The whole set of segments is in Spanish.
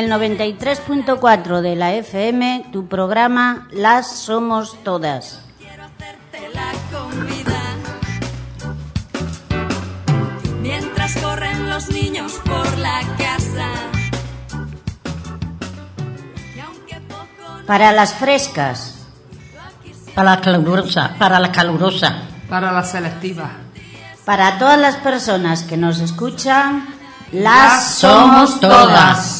el 93.4 de la FM, tu programa Las Somos Todas. quiero hacerte la comida. Mientras corren los niños por la casa. Para las frescas, Para la calurosa, para la calurosa. Para la selectiva. para todas las personas que nos escuchan, Las las somos somos todas.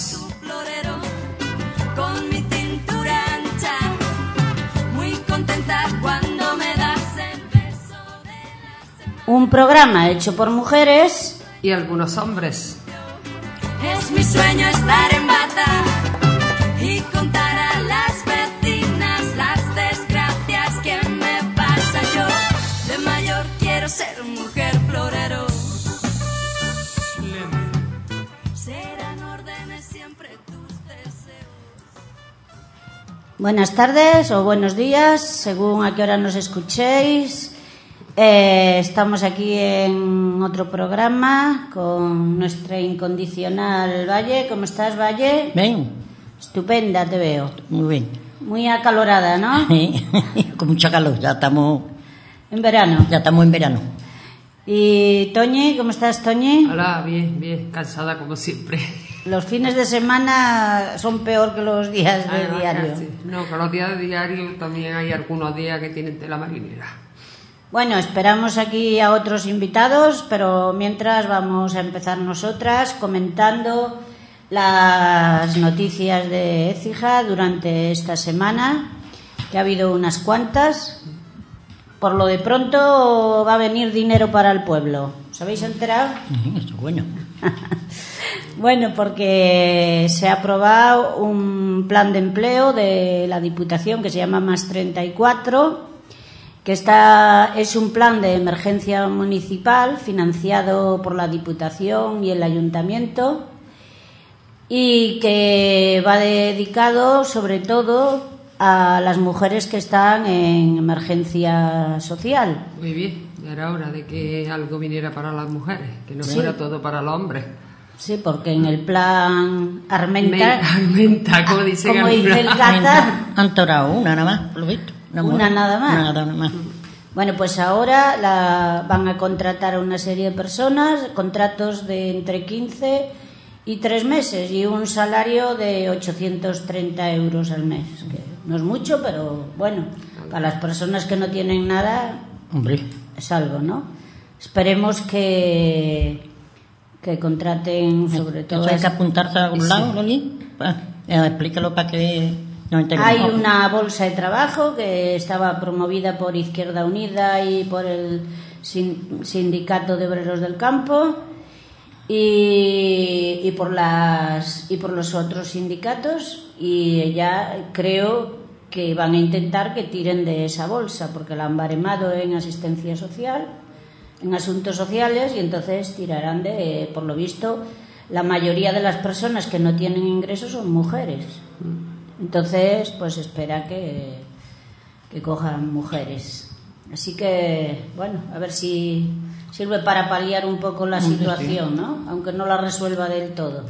Un programa hecho por mujeres Y algunos hombres. Es mi sueño estar en bata y contar a las vecinas las desgracias que me pasa yo. De mayor quiero ser mujer florero. Serán órdenes siempre tus deseos. Buenas tardes o buenos días, según a qué hora nos escuchéis. Eh, estamos aquí en otro programa con nuestra incondicional Valle. ¿Cómo estás, Valle? Ven, Estupenda, te veo. muy bien. Muy acalorada, ¿no? Con mucha calor, ya estamos, En verano. ya estamos en verano. ¿Y Toñi? ¿Cómo estás, Toñi? Hola, bien, bien, cansada como siempre. Los fines de semana son peor que los días de Además, diario. casi. No, que los días de diario también hay algunos días que tienen tela marinera. Bueno, esperamos aquí a otros invitados, pero mientras vamos a empezar nosotras comentando las noticias de Écija durante esta semana, que ha habido unas cuantas. Por lo de pronto va a venir dinero para el pueblo. ¿Os habéis enterado? Bueno. Bueno, porque se ha aprobado un plan de empleo de la Diputación que se llama Más 34, que está, es un plan de emergencia municipal financiado por la Diputación y el Ayuntamiento y que va dedicado sobre todo a las mujeres que están en emergencia social. Muy bien, ya era hora de que algo viniera para las mujeres, que no fuera todo para los hombres. Sí, porque en el plan Armenta, Armenta, como como dice el. Gata, Han torado una nada más, por lo visto. Una mujer. nada más. Una nada más. Bueno, pues ahora la, van a contratar a una serie de personas, contratos de entre 15 y 3 meses y un salario de 830 euros al mes, que no es mucho, pero bueno, para las personas que no tienen nada Hombre, es algo, ¿no? Esperemos que, que contraten sobre todo... hay que apuntarse a algún lado, Loli. Eh, explícalo para que. Hay una bolsa de trabajo que estaba promovida por Izquierda Unida y por el sin- Sindicato de Obreros del Campo y, y por las y por los otros sindicatos y ya creo que van a intentar que tiren de esa bolsa porque la han baremado en asistencia social en asuntos sociales y entonces tirarán de por lo visto la mayoría de las personas que no tienen ingresos son mujeres entonces, pues espera que, que cojan mujeres. Así que, bueno, a ver si sirve para paliar un poco la situación, ¿no? Aunque no la resuelva del todo.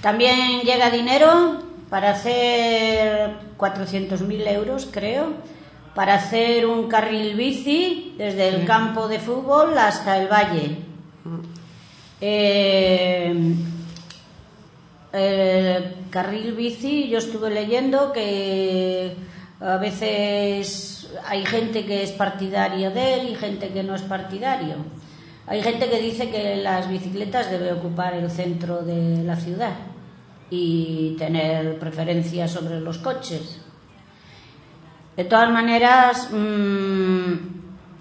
También llega dinero para hacer 400.000 euros, creo, para hacer un carril bici desde el campo de fútbol hasta el valle. Eh, el carril bici, yo estuve leyendo que a veces hay gente que es partidaria de él y gente que no es partidario. Hay gente que dice que las bicicletas debe ocupar el centro de la ciudad y tener preferencia sobre los coches. De todas maneras, mm,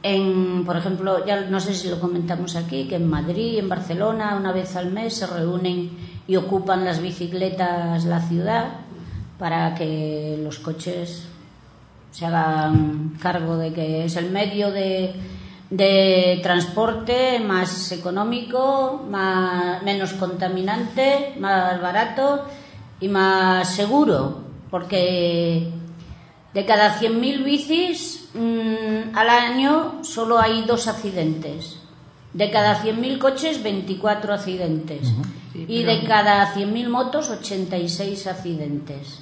en, por ejemplo, ya no sé si lo comentamos aquí, que en Madrid, en Barcelona, una vez al mes se reúnen y ocupan las bicicletas la ciudad para que los coches se hagan cargo de que es el medio de, transporte más económico, más, menos contaminante, más barato y más seguro, porque de cada 100.000 bicis mm, al año solo hay dos accidentes. De cada 100.000 coches, 24 accidentes. Sí, y de cada 100.000 motos, 86 accidentes.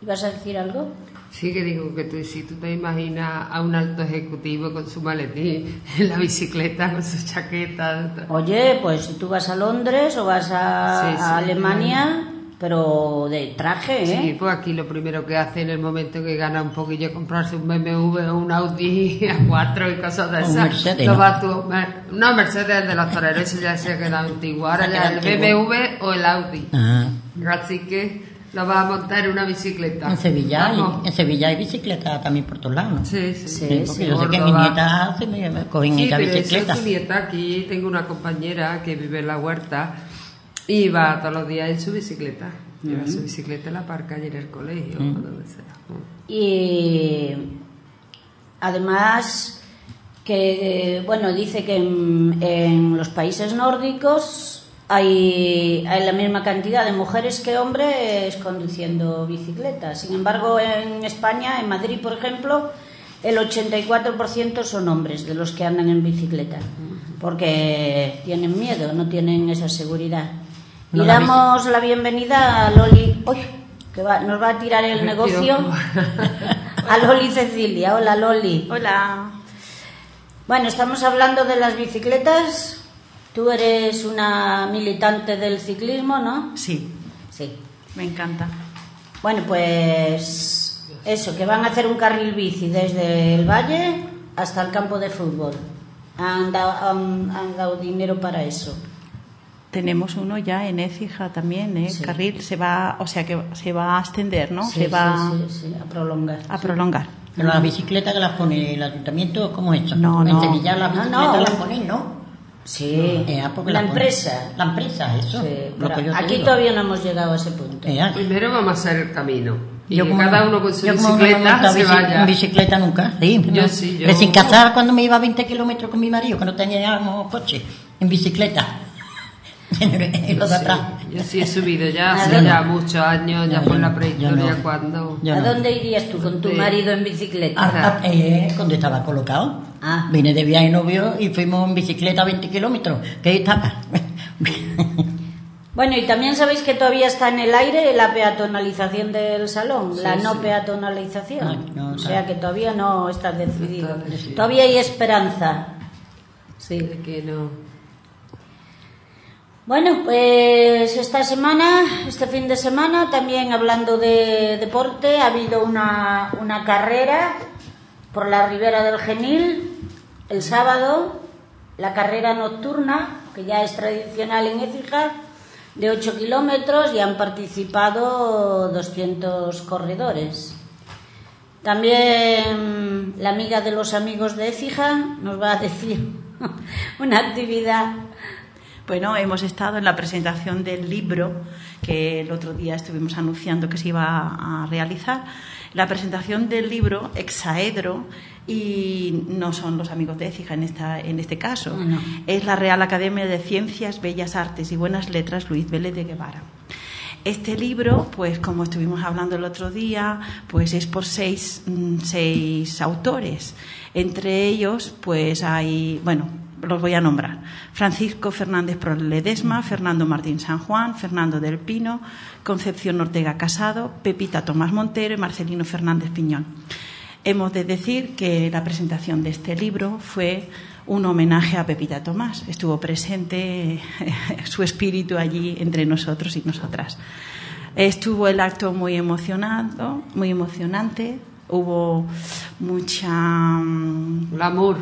¿Ibas a decir algo? Sí que digo que tú, si tú te imaginas a un alto ejecutivo con su maletín en la bicicleta, con su chaqueta... Oye, pues si tú vas a Londres o vas a, Sí, sí, a Alemania, pero de traje, ¿eh? Sí, pues aquí lo primero que hace en el momento que gana un poquillo es comprarse un BMW o un Audi A4 y cosas de esas. Mercedes, ¿no? va no, Mercedes de los toreros, eso ya se ha quedado antiguo. Ahora ya el BMW o el Audi. Ah, Así que lo va a montar en una bicicleta. en Sevilla, hay, en Sevilla hay bicicleta también por todos lados. ¿no? Sí, sí. Sí, porque sí. yo sé que mi nieta se me, cogen Sí, pero bicicleta. eso es tu nieta. Aquí tengo una compañera que vive en la huerta y va todos los días en su bicicleta. Lleva su bicicleta en la parca y en el colegio o donde sea. Y además que, bueno, dice que en, en los países nórdicos hay, hay la misma cantidad de mujeres que hombres conduciendo bicicletas. Sin embargo, en España, en Madrid, por ejemplo, el 84% son hombres de los que andan en bicicleta, porque tienen miedo, no tienen esa seguridad. Y No, damos la bienvenida a Loli, ¡Uy! que va- nos va a tirar el negocio. A Loli Cecilia. Hola, Loli. Hola. Bueno, estamos hablando de las bicicletas. Tú eres una militante del ciclismo, ¿no? Sí, Sí. me encanta. Bueno, pues eso, que van a hacer un carril bici desde el valle hasta el campo de fútbol. Han dado, han- han dado dinero para eso. Tenemos uno ya en Écija también, ¿eh? Sí. Carril se va, o sea que se va a extender, ¿no? Sí, se va sí, sí, sí, a prolongar. a prolongar. Pero las bicicletas que las pone el ayuntamiento, ¿cómo es eso? No, En no. Sevilla las No, bicicletas no. las ponen, ¿no? Sí, Eh, porque la empresa. La empresa, eso. Sí, lo pero que yo te aquí digo. todavía no hemos llegado a ese punto. Eh. Primero vamos a hacer el camino. Y Yo como cada no- uno con su no bicicleta montado se vaya. en bicicleta nunca, sí. Yo no. sí, yo- Recién casada cuando me iba a 20 kilómetros con mi marido, que no teníamos coche, en bicicleta. En lo de atrás. Yo sí he subido ya ¿A hace ya muchos años, ya No, fue yo la prehistoria no. cuando... Yo ¿A dónde irías tú con tu Sí. marido en bicicleta? Ah, ah, eh, cuando estaba colocado. Ah. Vine de viaje novio y fuimos en bicicleta 20 kilómetros. Que ahí estaba. Bueno, y también sabéis que todavía está en el aire la peatonalización del salón, Sí, la no sí. peatonalización. No, no o sea que todavía no está decidido. está decidido. Todavía hay esperanza. Sí. De que no... Bueno, pues esta semana, este fin de semana, también hablando de deporte, ha habido una, una carrera por la ribera del Genil el sábado, la carrera nocturna, que ya es tradicional en Écija, de 8 kilómetros y han participado 200 corredores. También la amiga de los amigos de Écija nos va a decir una actividad Bueno, hemos estado en la presentación del libro que el otro día estuvimos anunciando que se iba a realizar. La presentación del libro Exaedro y no son los amigos de Écija en, esta, en este caso, No. es la Real Academia de Ciencias, Bellas Artes y Buenas Letras Luis Vélez de Guevara. Este libro, pues como estuvimos hablando el otro día, pues es por seis, mm, seis autores. Entre ellos, pues hay, bueno, los voy a nombrar. Francisco Fernández Proledesma, Fernando Martín San Juan, Fernando del Pino, Concepción Ortega Casado, Pepita Tomás Montero y Marcelino Fernández Piñón. Hemos de decir que la presentación de este libro fue un homenaje a Pepita Tomás. Estuvo presente su espíritu allí entre nosotros y nosotras. Estuvo el acto muy emocionado, muy emocionante. Hubo mucha mm, Glamour.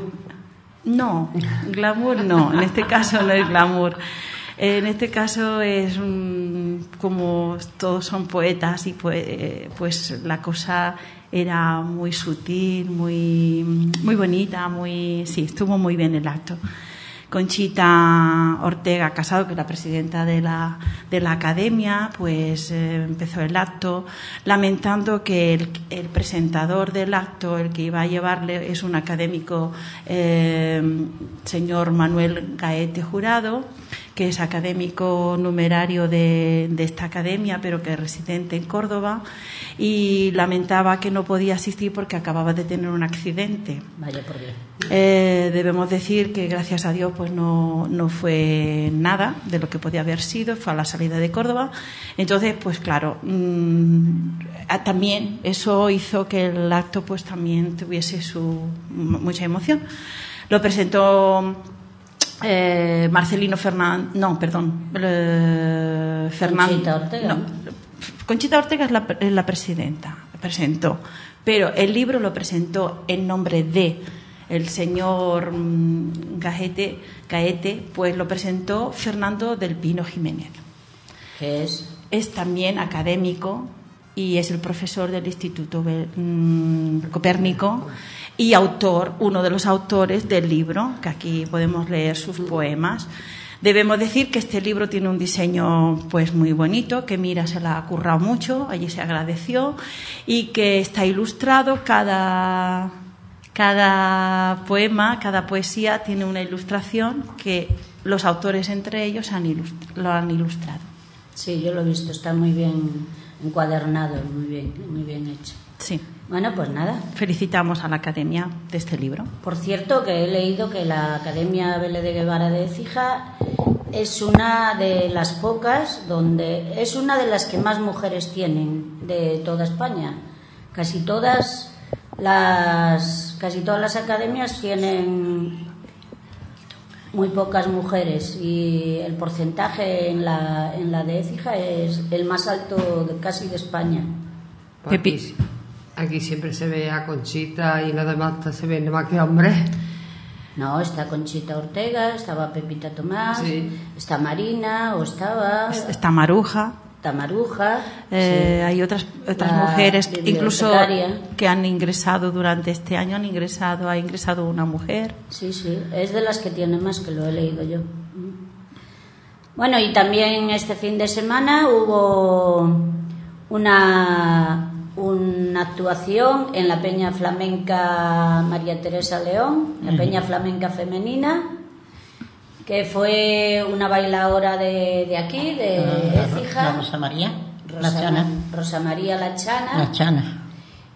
No, glamour no, en este caso no es glamour. En este caso es mm, como todos son poetas y pues, eh, pues la cosa era muy sutil, muy, muy bonita, muy sí, estuvo muy bien el acto. Conchita Ortega Casado, que es la presidenta de la, de la academia, pues eh, empezó el acto lamentando que el, presentador del acto, el que iba a llevarle, es un académico, eh, señor Manuel Gaete Jurado, que es académico numerario de, de esta academia, pero que es residente en Córdoba, y lamentaba que no podía asistir porque acababa de tener un accidente. Vaya por Dios. Eh, debemos decir que gracias a Dios pues no, no fue nada de lo que podía haber sido, fue a la salida de Córdoba. Entonces, pues claro, mm, también eso hizo que el acto pues también tuviese su mucha emoción. Lo presentó eh, Marcelino Fernández, no, perdón, eh, Fernan- Conchita Ortega, no. Conchita Ortega es la, es la presidenta, presentó, pero el libro lo presentó en nombre de el señor mm, Gaete, Gaete, pues lo presentó Fernando del Pino Jiménez. Que es Es también académico y es el profesor del Instituto mm, Copérnico y autor, uno de los autores del libro, que aquí podemos leer sus poemas. Debemos decir que este libro tiene un diseño pues muy bonito, que Mira se la ha currado mucho, allí se agradeció, y que está ilustrado cada, cada poema, cada poesía tiene una ilustración que los autores entre ellos han lo han ilustrado. Sí, yo lo he visto, está muy bien encuadernado, muy bien, muy bien hecho. Sí. Bueno, pues nada. Felicitamos a la Academia de este libro. Por cierto, que he leído que la Academia Vélez de Guevara de Écija es una de las pocas donde es una de las que más mujeres tienen de toda España. Casi todas las casi todas las academias tienen muy pocas mujeres y el porcentaje en la, en la de Écija es el más alto de casi de España. Pepi- Aquí, siempre se ve a Conchita y los demás se ven más que hombres. No, está Conchita Ortega, estaba Pepita Tomás, Sí. está Marina, o estaba Está Maruja. Tamaruja. eh, Hay otras, otras La mujeres, incluso que han ingresado durante este año, han ingresado, ha ingresado una mujer. Sí, sí, es de las que tiene más que lo he leído yo. Bueno, y también este fin de semana hubo una, una actuación en la Peña Flamenca María Teresa León, la Peña Flamenca Femenina, que fue una bailadora de, de aquí, de La, Écija, la Rosa María, la Rosa, Chana. Rosa María La Chana La Chana.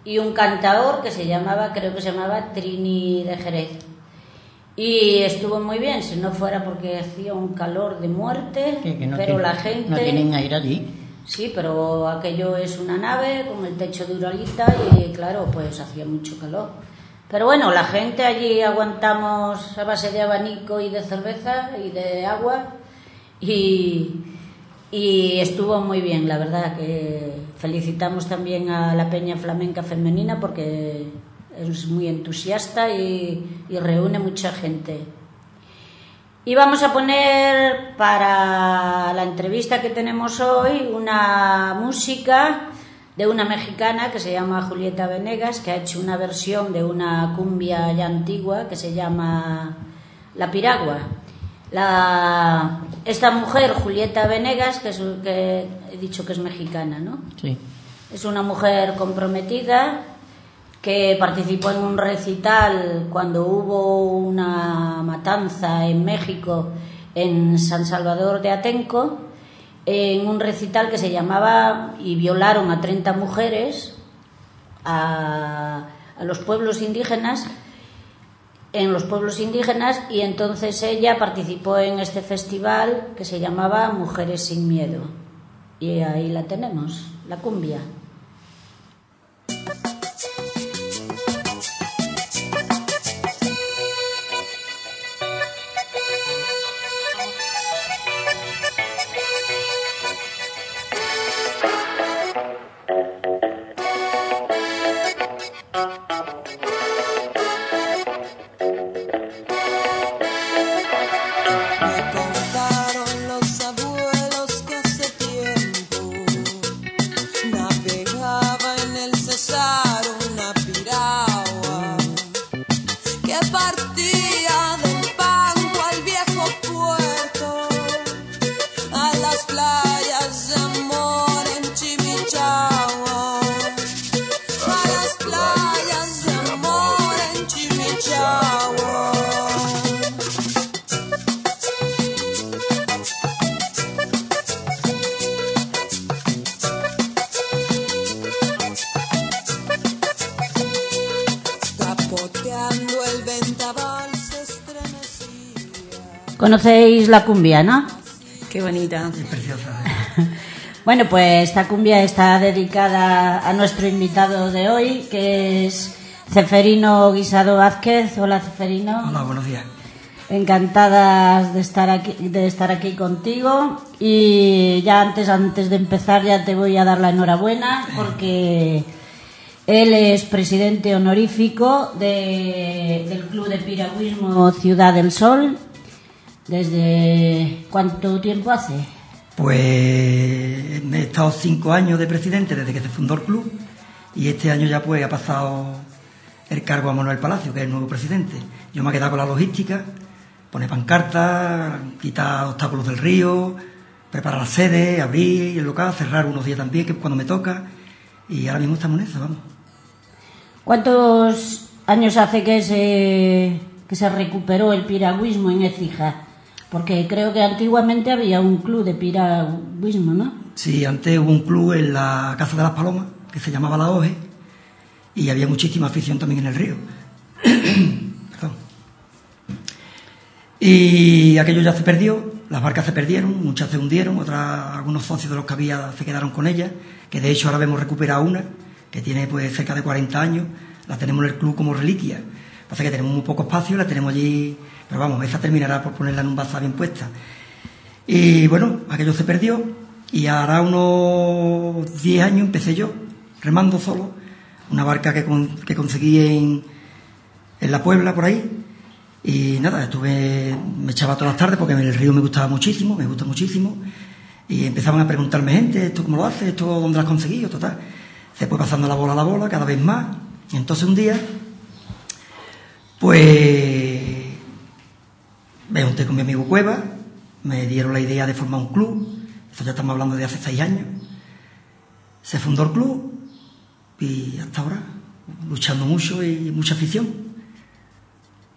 y un cantador que se llamaba, creo que se llamaba Trini de Jerez. Y estuvo muy bien, si no fuera porque hacía un calor de muerte, Que- que no pero tiene- la gente... No tienen aire allí. Sí, pero aquello es una nave con el techo de uralita y claro, pues hacía mucho calor. Pero bueno, la gente allí aguantamos a base de abanico y de cerveza y de agua y, estuvo muy bien, la verdad que felicitamos también a la Peña Flamenca Femenina porque es muy entusiasta y reúne mucha gente. Y vamos a poner para la entrevista que tenemos hoy una música de una mexicana que se llama Julieta Venegas, que ha hecho una versión de una cumbia ya antigua que se llama La Piragua. La, esta mujer, Julieta Venegas, que, es, que he dicho que es mexicana, ¿no? Sí. Es una mujer comprometida que participó en un recital cuando hubo una matanza en México, en San Salvador de Atenco, en un recital que se llamaba y violaron a 30 mujeres a, a los pueblos indígenas en los pueblos indígenas y entonces ella participó en este festival que se llamaba Mujeres sin Miedo y ahí la tenemos, la cumbia. La cumbia, no? Qué bonita. Es preciosa. Bueno, pues esta cumbia está dedicada a nuestro invitado de hoy, que es Ceferino Guisado Vázquez. Hola, Ceferino. Hola, buenos días. Encantadas de estar aquí, de estar aquí contigo. Y ya antes, antes de empezar, ya te voy a dar la enhorabuena porque él es presidente honorífico de- del Club de Piragüismo Ciudad del Sol. ¿Desde cuánto tiempo hace? Pues he estado cinco años de presidente desde que se fundó el club y este año ya pues ha pasado el cargo a Manuel Palacio, que es el nuevo presidente. Yo me he quedado con la logística, poner pancartas, quitar obstáculos del río, preparar la sede, abrir el local, cerrar unos días también, que es cuando me toca. Y ahora mismo estamos en eso, vamos. ¿Cuántos años hace que se, que se recuperó el piragüismo en Écija? Porque creo que antiguamente había un club de piragüismo, ¿no? Sí, antes hubo un club en la Casa de las Palomas, que se llamaba La Oje, y había muchísima afición también en el río. Perdón. Y aquello ya se perdió, las barcas se perdieron, muchas se hundieron, otras, algunos socios de los que había se quedaron con ellas, que de hecho ahora hemos recuperado una, que tiene pues cerca de 40 años, la tenemos en el club como reliquia. Pasa que tenemos muy poco espacio, la tenemos allí, pero vamos, esa terminará por ponerla en un bazar bien puesta. Y bueno, aquello se perdió y ahora unos 10 años empecé yo, remando solo, una barca que, que conseguí en, en la Puebla, por ahí. Y nada, estuve, me echaba todas las tardes porque el río me gustaba muchísimo, me gusta muchísimo. Y empezaban a preguntarme gente, ¿esto cómo lo haces? ¿Esto dónde lo has conseguido? Total. Se fue pasando la bola a la bola, cada vez más. Y entonces un día, pues me junté con mi amigo Cueva, me dieron la idea de formar un club, eso ya estamos hablando de hace seis años. Se fundó el club y hasta ahora, luchando mucho y mucha afición.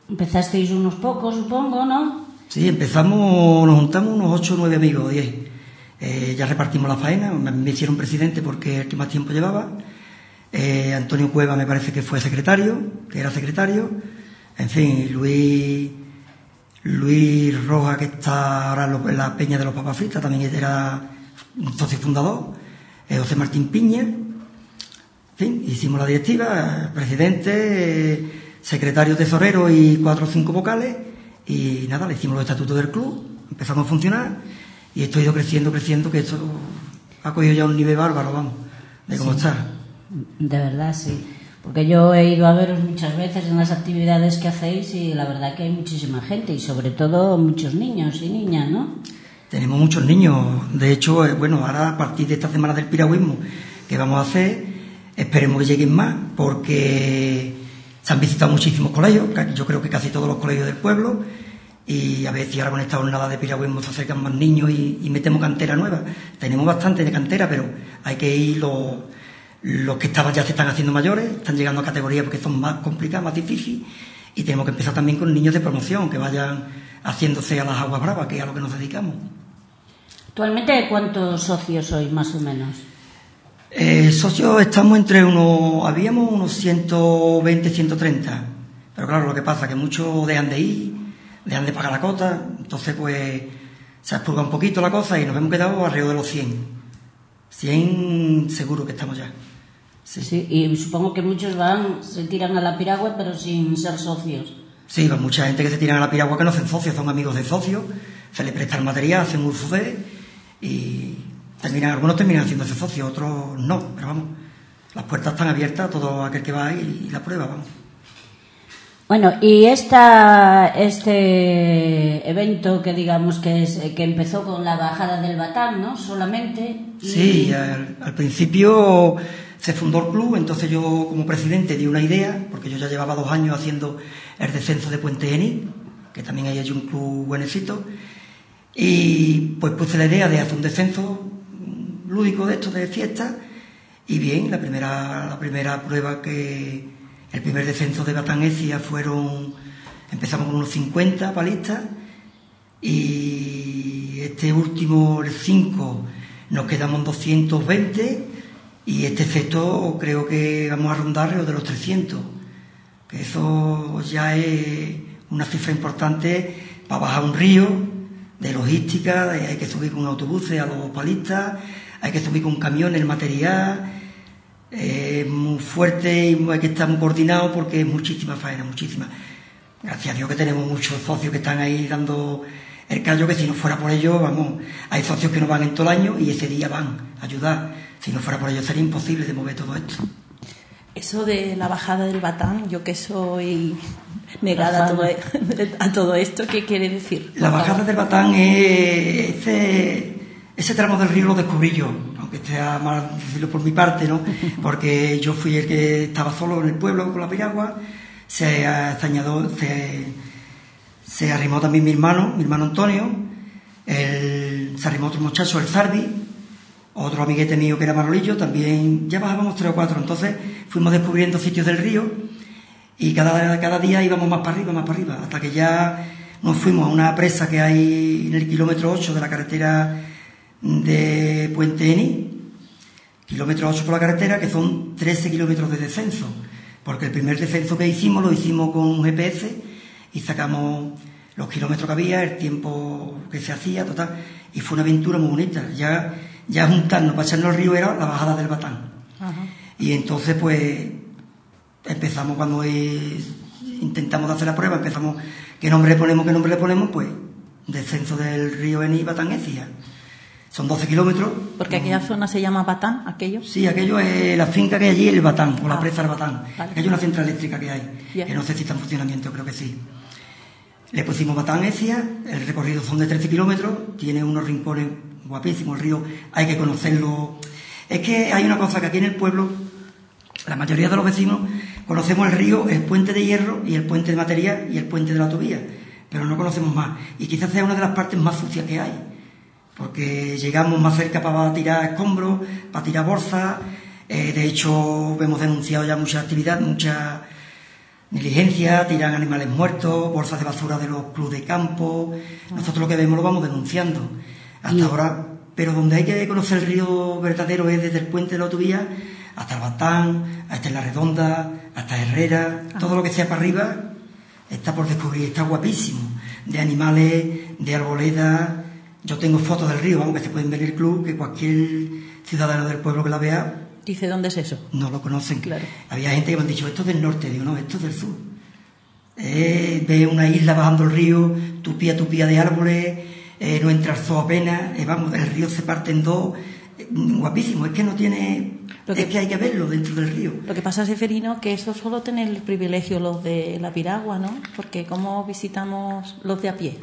Empezasteis unos pocos, supongo, ¿no? Sí, empezamos, nos juntamos unos ocho o nueve amigos, diez. Eh, ya repartimos la faena, me, me hicieron presidente porque el que más tiempo llevaba. Eh, Antonio Cueva me parece que fue secretario, que era secretario. En fin, Luis, Luis Roja, que está ahora en la Peña de los Papas Fritas, también era un socio fundador. José Martín Piña. En fin, hicimos la directiva, presidente, secretario tesorero y cuatro o cinco vocales. Y nada, le hicimos los estatutos del club, empezamos a funcionar y esto ha ido creciendo, creciendo, que esto ha cogido ya un nivel bárbaro, vamos, de cómo está. De verdad, sí. Porque yo he ido a veros muchas veces en las actividades que hacéis y la verdad que hay muchísima gente y sobre todo muchos niños y niñas, ¿no? Tenemos muchos niños, de hecho, eh, bueno, ahora a partir de esta semana del piragüismo que vamos a hacer, esperemos que lleguen más, porque se han visitado muchísimos colegios, yo creo que casi todos los colegios del pueblo, y a ver si ahora con esta jornada de piragüismo se acercan más niños y, y metemos cantera nueva. Tenemos bastante de cantera, pero hay que ir los, los que estaban ya se están haciendo mayores, están llegando a categorías porque son más complicadas, más difíciles, y tenemos que empezar también con niños de promoción, que vayan haciéndose a las aguas bravas, que es a lo que nos dedicamos. Actualmente, ¿cuántos socios sois más o menos? Eh, socios estamos entre unos, habíamos unos 120, 130, pero claro, lo que pasa es que muchos dejan de ir, dejan de pagar la cota, entonces pues se expurga un poquito la cosa y nos hemos quedado alrededor de los 100. 100 seguro que estamos ya. Sí, Sí, y supongo que muchos van, se tiran a la piragua pero sin ser socios. Sí, va mucha gente que se tiran a la piragua que no hacen socios, son amigos de socios, se les presta el material, hacen un UFUD y terminan, algunos terminan haciéndose socios, otros no, pero vamos, las puertas están abiertas a todo aquel que va y, y la prueba, vamos. Bueno, y esta, este evento que digamos que, es, que empezó con la bajada del Batán, ¿no? Solamente. y- Sí, al, al principio se fundó el club, entonces yo como presidente di una idea, porque yo ya llevaba dos años haciendo el descenso de Puente Genil, que también hay allí un club buenecito, y pues puse la idea de hacer un descenso lúdico de esto de fiesta, y bien, la primera, la primera prueba que, el primer descenso de Batanecia fueron, empezamos con unos 50 palistas, y este último, el 5, nos quedamos en 220 y este sexto creo que vamos a rondar alrededor de los 300, que eso ya es una cifra importante para bajar un río, de logística, hay que subir con autobuses a los palistas, hay que subir con camiones el material, eh, muy fuerte y hay que estar muy coordinado porque es muchísima faena, muchísima. Gracias a Dios que tenemos muchos socios que están ahí dando el callo, que si no fuera por ellos, vamos, hay socios que no van en todo el año y ese día van a ayudar. Si no fuera por ellos sería imposible de mover todo esto. Eso de la bajada del batán, yo que soy negada a todo, a todo esto, ¿qué quiere decir? La bajada del Batán es ese, ese tramo del río lo descubrí yo, aunque esté mal decirlo por mi parte, ¿no? Porque yo fui el que estaba solo en el pueblo con la piragua, se, se añadió- se, se arrimó también mi hermano, mi hermano Antonio, el- se arrimó otro muchacho, el Zarbi, otro amiguete mío que era Marolillo, también ya bajábamos tres o cuatro, entonces fuimos descubriendo sitios del río y cada, día íbamos más para arriba, más para arriba, hasta que ya nos fuimos a una presa que hay en el kilómetro 8 de la carretera de Puente Eni, kilómetro 8 por la carretera, que son 13 kilómetros de descenso, porque el primer descenso que hicimos lo hicimos con un GPS y sacamos los kilómetros que había, el tiempo que se hacía, total, y fue una aventura muy bonita. Ya, ya juntarnos para echarnos al río era la bajada del Batán. Y entonces, pues, empezamos cuando intentamos hacer la prueba, empezamos, ¿qué nombre le ponemos, qué nombre le ponemos? Pues, descenso del río Eni Batán Ecija. Son 12 kilómetros. Porque aquella zona se llama batán, aquello. Sí, aquello es la finca que hay allí, el Batán, o la Ah, presa del Batán. vale. Aquello es una central eléctrica que hay, que no sé si está en funcionamiento, creo que sí. Le pusimos Batán Ecia, el recorrido son de 13 kilómetros, tiene unos rincones guapísimos, el río hay que conocerlo. Es que hay una cosa que aquí en el pueblo, la mayoría de los vecinos conocemos el río, el puente de hierro y el puente de material y el puente de la autovía, pero no conocemos más. Y quizás sea una de las partes más sucias que hay porque llegamos más cerca para tirar escombros, para tirar bolsas. Eh, de hecho, hemos denunciado ya mucha actividad, mucha negligencia, tiran animales muertos, bolsas de basura de los clubes de campo. Nosotros lo que vemos lo vamos denunciando. Hasta ahora, pero donde hay que conocer el río verdadero es desde el puente de la autovía hasta el Batán, hasta la Redonda, hasta Herrera, todo lo que sea para arriba está por descubrir, está guapísimo. De animales, de arboledas. Yo tengo fotos del río, vamos, que se pueden ver en el club, que cualquier ciudadano del pueblo que la vea Dice, ¿dónde es eso? no lo conocen. Claro. Había gente que me han dicho, esto es del norte, digo, no, esto es del sur. Eh, ve una isla bajando el río, tupía, tupía de árboles, eh, no entra el zoo apenas, eh, vamos, el río se parte en dos, eh, guapísimo, es que no tiene, Lo que- es que hay que verlo dentro del río. Lo que pasa, Seferino, que eso solo tienen el privilegio los de la piragua, ¿no? Porque ¿cómo visitamos los de a pie?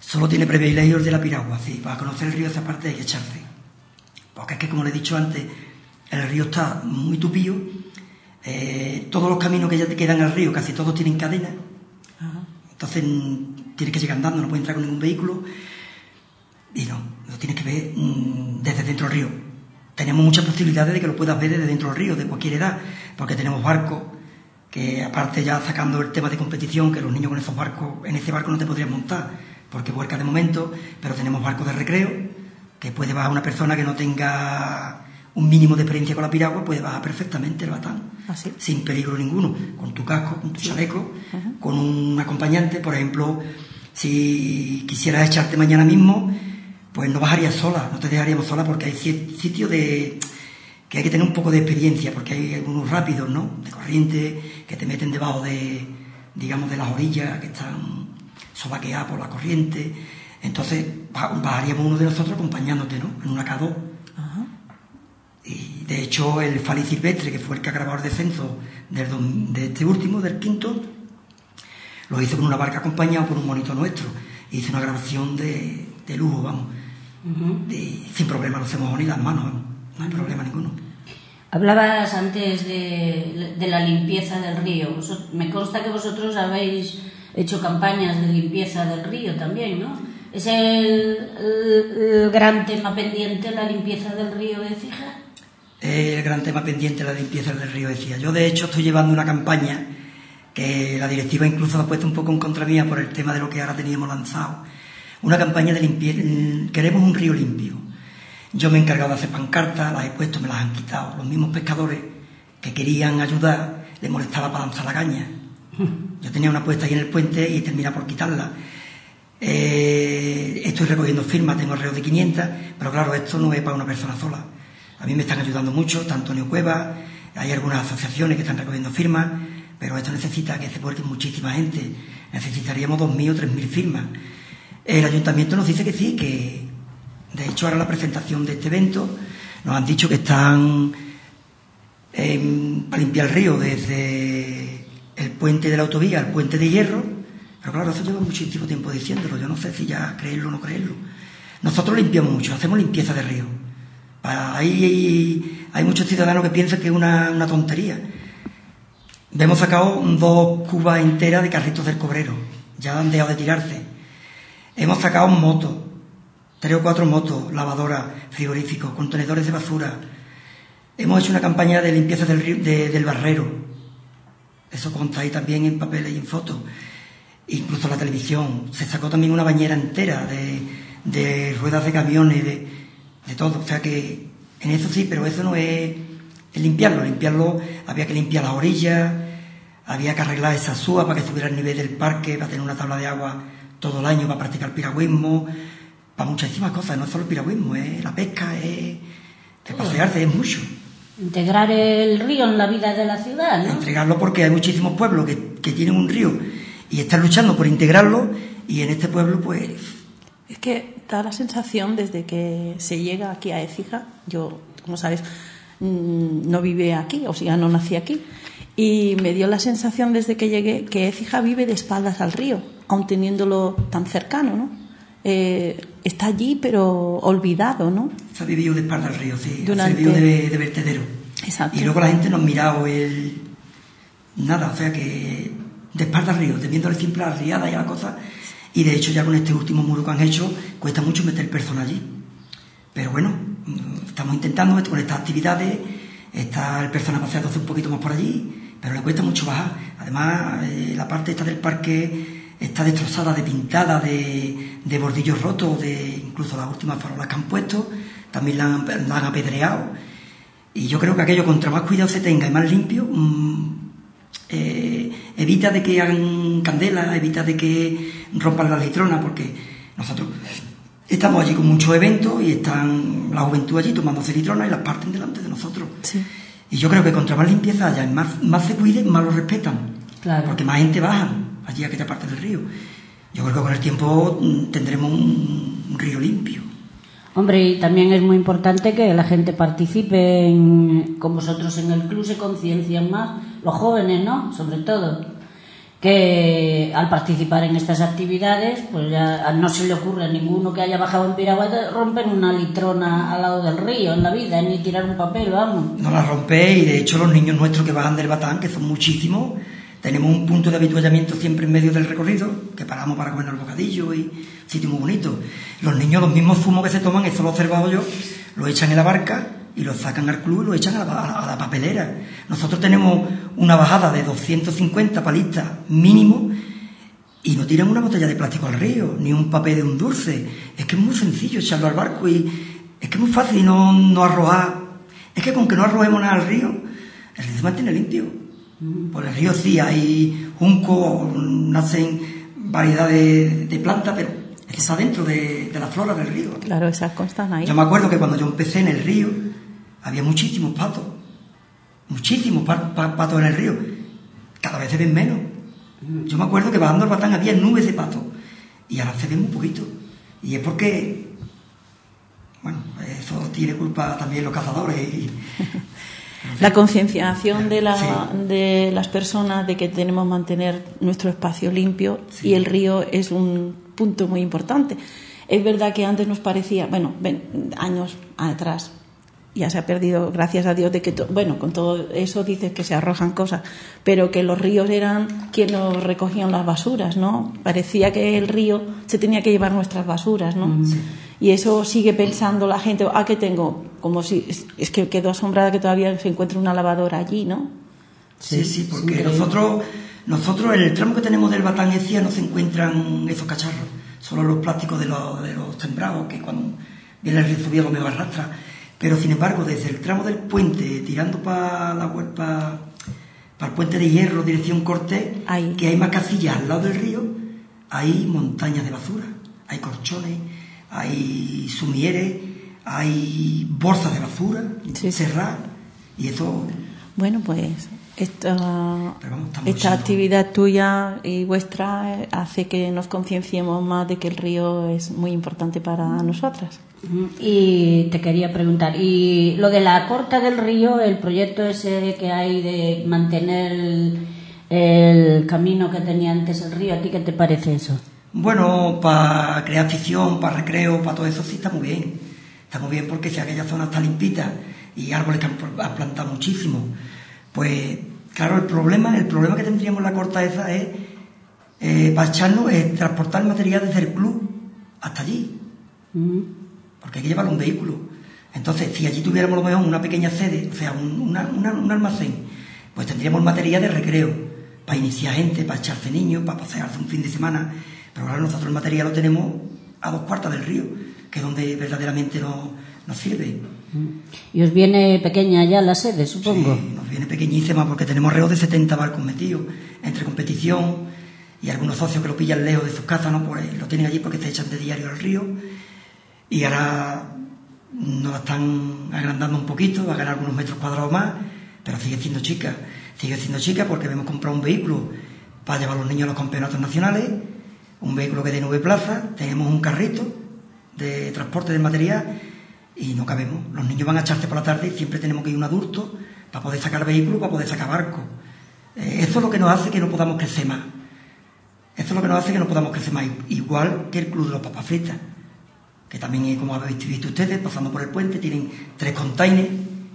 Solo tiene privilegios de la piragua, sí, para conocer el río esa parte hay que echarse. Porque es que, como le he dicho antes, el río está muy tupido, eh, todos los caminos que ya te quedan al río, casi todos tienen cadena, entonces tienes que llegar andando, no puedes entrar con ningún vehículo, y no, lo tienes que ver mm, desde dentro del río. Tenemos muchas posibilidades de que lo puedas ver desde dentro del río, de cualquier edad, porque tenemos barcos, que aparte ya sacando el tema de competición, que los niños con esos barcos, en ese barco no te podrían montar, porque vuelca de momento, pero tenemos barcos de recreo, que puede bajar una persona que no tenga un mínimo de experiencia con la piragua, puede bajar perfectamente el batán, ¿Ah, sí? sin peligro ninguno, con tu casco, con tu chaleco, con un acompañante, por ejemplo, si quisieras echarte mañana mismo, pues no bajarías sola, no te dejaríamos sola porque hay sitios de que hay que tener un poco de experiencia, porque hay algunos rápidos, ¿no? De corriente, que te meten debajo de, digamos, de las orillas, que están sobaqueadas por la corriente. Entonces, ba- bajaríamos uno de nosotros acompañándote, ¿no? En una K2. Y de hecho, el Fali Silvestre, que fue el que ha grabado el descenso del de este último, del quinto, lo hizo con una barca acompañado por un monito nuestro. Hizo una grabación de, de lujo, vamos. Sin problema, se mojó ni las manos, vamos. No hay problema ninguno. Hablabas antes de, de la limpieza del río. Me consta que vosotros habéis hecho campañas de limpieza del río también, ¿no? ¿Es el, el- el gran tema pendiente la limpieza del río de Cija? el gran tema pendiente la limpieza del río decía. Yo de hecho estoy llevando una campaña que la directiva incluso ha puesto un poco en contra mía por el tema de lo que ahora teníamos lanzado. Una campaña de limpieza. Queremos un río limpio. Yo me he encargado de hacer pancartas, las he puesto, me las han quitado. Los mismos pescadores que querían ayudar les molestaba para lanzar la caña. Yo tenía una puesta ahí en el puente y termina por quitarla. Eh, estoy recogiendo firmas, tengo alrededor de 500, pero claro, esto no es para una persona sola. A mí me están ayudando mucho, está Antonio Cueva, hay algunas asociaciones que están recogiendo firmas, pero esto necesita que se vuelque muchísima gente. Necesitaríamos 2.000 o 3.000 firmas. El ayuntamiento nos dice que sí, que de hecho ahora la presentación de este evento nos han dicho que están em, para limpiar el río desde el puente de la autovía al puente de hierro, pero claro, eso lleva muchísimo tiempo diciéndolo, yo no sé si ya creerlo o no creerlo. Nosotros limpiamos mucho, hacemos limpieza de río. Para, hay, hay muchos ciudadanos que piensan que es una, una tontería. Hemos sacado dos cubas enteras de carritos del cobrero, ya han dejado de tirarse. Hemos sacado motos, tres o cuatro motos, lavadoras, frigoríficos, contenedores de basura. Hemos hecho una campaña de limpieza del, río- de- del barrero. Eso consta ahí también en papeles y en fotos. Incluso la televisión. Se sacó también una bañera entera de, de ruedas de camiones, de, de todo. O sea que en eso sí, pero eso no es, es limpiarlo. Limpiarlo, había que limpiar las orillas, había que arreglar esa súa para que subiera el nivel del parque, para tener una tabla de agua todo el año, para practicar piragüismo, para muchísimas cosas. No es solo el piragüismo, es la pesca, es, es pasearse, es mucho. Integrar el río en la vida de la ciudad, ¿no? entregarlo porque hay muchísimos pueblos que, que tienen un río y están luchando por integrarlo y en este pueblo pues Es que da la sensación desde que se llega aquí a Écija, yo, como sabes, mm, no vive aquí, o sea, no nací aquí, y me dio la sensación desde que llegué que Écija vive de espaldas al río, aun teniéndolo tan cercano, ¿no? Eh, está allí, pero olvidado, ¿no? se ha vivido de espalda al río, sí, Durante- ha servido de, de vertedero. Exacto. Y luego la gente nos ha mirado el... Nada, o sea que de espalda al río, teniéndole siempre a la riada y a la cosa. Y de hecho ya con este último muro que han hecho, cuesta mucho meter personas allí. Pero bueno, mm, estamos intentando con estas actividades, está el personal paseándose un poquito más por allí, pero le cuesta mucho bajar. Además, eh, la parte esta del parque está destrozada de pintada, de, bordillos rotos, de incluso las últimas farolas que han puesto, también la han, la apedreado. Y yo creo que aquello, contra más cuidado se tenga y más limpio, mm, eh, evita de que hagan candela, evita de que rompan las litronas, porque nosotros estamos allí con muchos eventos y están la juventud allí tomándose litronas y las parten delante de nosotros. Y yo creo que contra más limpieza haya más, más se cuiden, más lo respetan. Claro. Porque más gente baja allí a aquella parte del río. Yo creo que con el tiempo mm, tendremos un, un río limpio. Hombre, y también es muy importante que la gente participe en- con vosotros en el club, se conciencien más, los jóvenes, ¿no? Sobre todo, que al participar en estas actividades, pues ya no se le ocurre a ninguno que haya bajado en piragua de romper una litrona al lado del río en la vida, ni tirar un papel, vamos. no la rompe y de hecho los niños nuestros que bajan del Batán, que son muchísimos, tenemos un punto de habituallamiento siempre en medio del recorrido, que paramos para comernos el bocadillo y sitio muy bonito. Los niños los mismos zumos que se toman, eso lo he observado yo, lo echan en la barca y lo sacan al club y lo echan a la, a la papelera. Nosotros tenemos una bajada de 250 palistas mínimo y no tiran una botella de plástico al río, ni un papel de un dulce. Es que es muy sencillo echarlo al barco y es que es muy fácil no, no arrojar. Es que con que no arrojemos nada al río, el río se mantiene limpio. Por el río sí hay junco, nacen variedad de, plantas, pero es que está dentro de, de la flora del río. Claro, esas constan ahí. Yo me acuerdo que cuando yo empecé en el río, había muchísimos patos. Muchísimos pa- pa- patos en el río. Cada vez se ven menos. Yo me acuerdo que bajando el batán había nubes de patos. Y ahora se ven un poquito. Y es porque, bueno, eso tiene culpa también los cazadores. Y, La concienciación de, la, Sí. de las personas de que tenemos que mantener nuestro espacio limpio Sí. y el río es un punto muy importante. Es verdad que antes nos parecía, bueno, años atrás, ya se ha perdido, gracias a Dios, de que, to- bueno, con todo eso dices que se arrojan cosas, pero que los ríos eran quienes nos recogían las basuras, ¿no? Parecía que el río se tenía que llevar nuestras basuras, ¿no? Y eso sigue pensando la gente, ah, que tengo, como si, es, es que quedo asombrada que todavía se encuentre una lavadora allí, ¿no? sí, sí, porque nosotros, nosotros en el tramo que tenemos del batán Ecija no se encuentran esos cacharros. Solo los plásticos de los, de los sembrados, que cuando viene el río subido me arrastra. Pero sin embargo, desde el tramo del puente, tirando para la huerta, para el puente de hierro, dirección Cortés, Ahí. que hay más casillas al lado del río, hay montañas de basura, hay colchones, hay sumieres, hay bolsas de basura, Sí. cerradas, y eso Bueno, pues esta, vamos, esta actividad tuya y vuestra eh, hace que nos concienciemos más de que el río es muy importante para nosotras. Y te quería preguntar, y lo de la corta del río, el proyecto ese que hay de mantener el, el camino que tenía antes el río, ¿a ti qué te parece eso? Bueno, para crear afición, para recreo, para todo eso sí está muy bien. Está muy bien porque si aquella zona está limpita y árboles que han, pl- han plantado muchísimo, pues claro, el problema, el problema que tendríamos en la corta esa es, eh, para echarnos, es transportar material desde el club hasta allí, Ujú. Porque hay que llevar un vehículo. Entonces, si allí tuviéramos a lo mejor una pequeña sede, o sea, un, una- una- un almacén, pues tendríamos material de recreo para iniciar gente, para echarse niños, para pasearse un fin de semana. Pero claro, nosotros el material lo tenemos a dos cuartas del río, que es donde verdaderamente nos, nos sirve. Y os viene pequeña ya la sede, supongo. Sí, nos viene pequeñísima porque tenemos alrededor de 70 barcos metidos entre competición y algunos socios que lo pillan lejos de sus casas, ¿no? Pues lo tienen allí porque se echan de diario al río y ahora nos la están agrandando un poquito, va a ganar algunos metros cuadrados más, pero sigue siendo chica. Sigue siendo chica porque hemos comprado un vehículo para llevar a los niños a los campeonatos nacionales, un vehículo que de nueve plazas, tenemos un carrito de transporte de material y no cabemos. Los niños van a echarse por la tarde y siempre tenemos que ir un adulto para poder sacar vehículo, para poder sacar barco. Eh, eso es lo que nos hace que no podamos crecer más. Eso es lo que nos hace que no podamos crecer más. Igual que el Club de los Papas Fritas, que también, como habéis visto ustedes, pasando por el puente, tienen tres containers,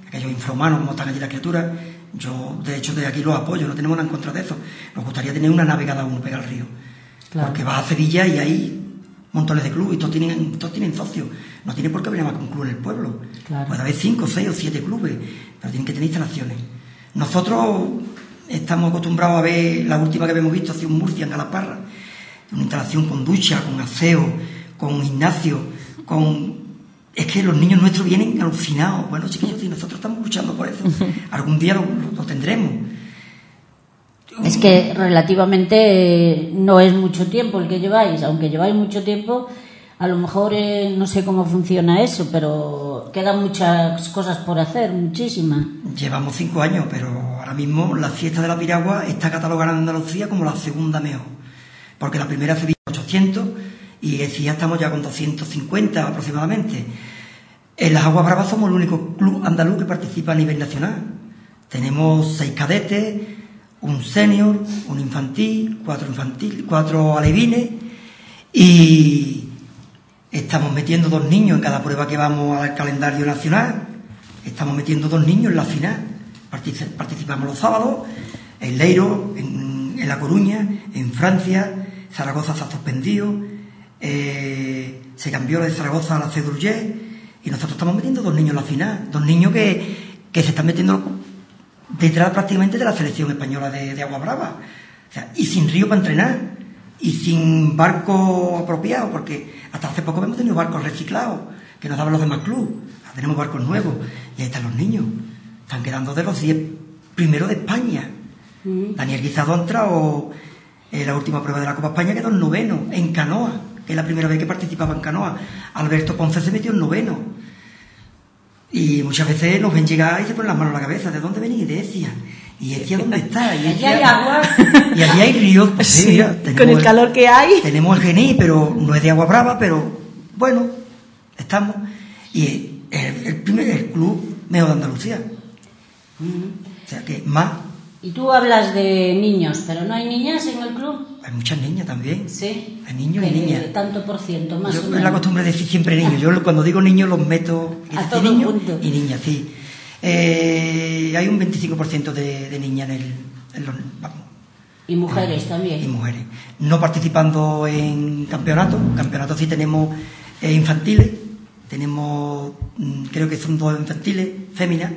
aquellos infrahumanos, como están allí las criaturas. Yo, de hecho, de aquí los apoyo, no tenemos nada en contra de eso. Nos gustaría tener una nave cada uno pegada al río. Claro. Porque vas a Sevilla y hay montones de clubes y todos tienen, todos tienen socios. No tiene por qué haber más que un club en el pueblo. Claro. Puede haber cinco, seis o siete clubes, pero tienen que tener instalaciones. Nosotros estamos acostumbrados a ver, la última que habíamos visto ha sido en Murcia, en Galaparra, una instalación con ducha, con aseo, con gimnasio, con... Es que los niños nuestros vienen alucinados. Bueno, chiquillos, y nosotros estamos luchando por eso. Algún día lo, tendremos. Es que relativamente no es mucho tiempo el que lleváis, aunque lleváis mucho tiempo, a lo mejor eh, no sé cómo funciona eso, pero quedan muchas cosas por hacer, muchísimas. Llevamos cinco años, pero ahora mismo la fiesta de la piragua está catalogada en Andalucía como la segunda mejor. Porque la primera se vio en 800 y ese ya estamos ya con 250 aproximadamente. En las Aguas Bravas somos el único club andaluz que participa a nivel nacional. Tenemos seis cadetes, un senior, un infantil, cuatro infantil, cuatro alevines y estamos metiendo dos niños en cada prueba que vamos al calendario nacional. Estamos metiendo dos niños en la final. Partici- Participamos los sábados en Leiro, en, en La Coruña, en Francia. Zaragoza se ha suspendido. Eh, se cambió la de Zaragoza a la Cedurgé. Y nosotros estamos metiendo dos niños en la final. Dos niños que, que se están metiendo detrás prácticamente de la selección española de, de Agua Brava. O sea, y sin río para entrenar. Y sin barco apropiado, porque hasta hace poco hemos tenido barcos reciclados que nos daban los demás clubes. Ahora tenemos barcos nuevos y ahí están los niños. Están quedando de los 10 primeros de España. Daniel Guisado ha entrado en la última prueba de la Copa España, quedó en noveno, en canoa, es la primera vez que participaba en canoa. Alberto Ponce se metió en noveno. Y muchas veces nos ven llegar y se ponen las manos en la cabeza. ¿De dónde venís? De. ¿Y Ecija dónde está? Y Allí hay agua. Y allí hay ríos. Pues sí, Sí, mira, con el calor que hay. Tenemos el gení, pero no es de agua brava, pero bueno, estamos. Y el, el primer el club mejor de Andalucía. O sea que más, Y tú hablas de niños, pero no hay niñas en el club. Hay muchas niñas también. Sí. Hay niños y niñas. Tanto por ciento, más Yo o es la costumbre de decir siempre niños. Yo cuando digo niños los meto A y todo niños y niñas, sí. Eh, hay un 25% de, de niñas en, el, en los, vamos, Y mujeres y también. mujeres. No participando en campeonatos, campeonatos sí tenemos eh, infantiles, tenemos, mm, creo que son dos infantiles, féminas,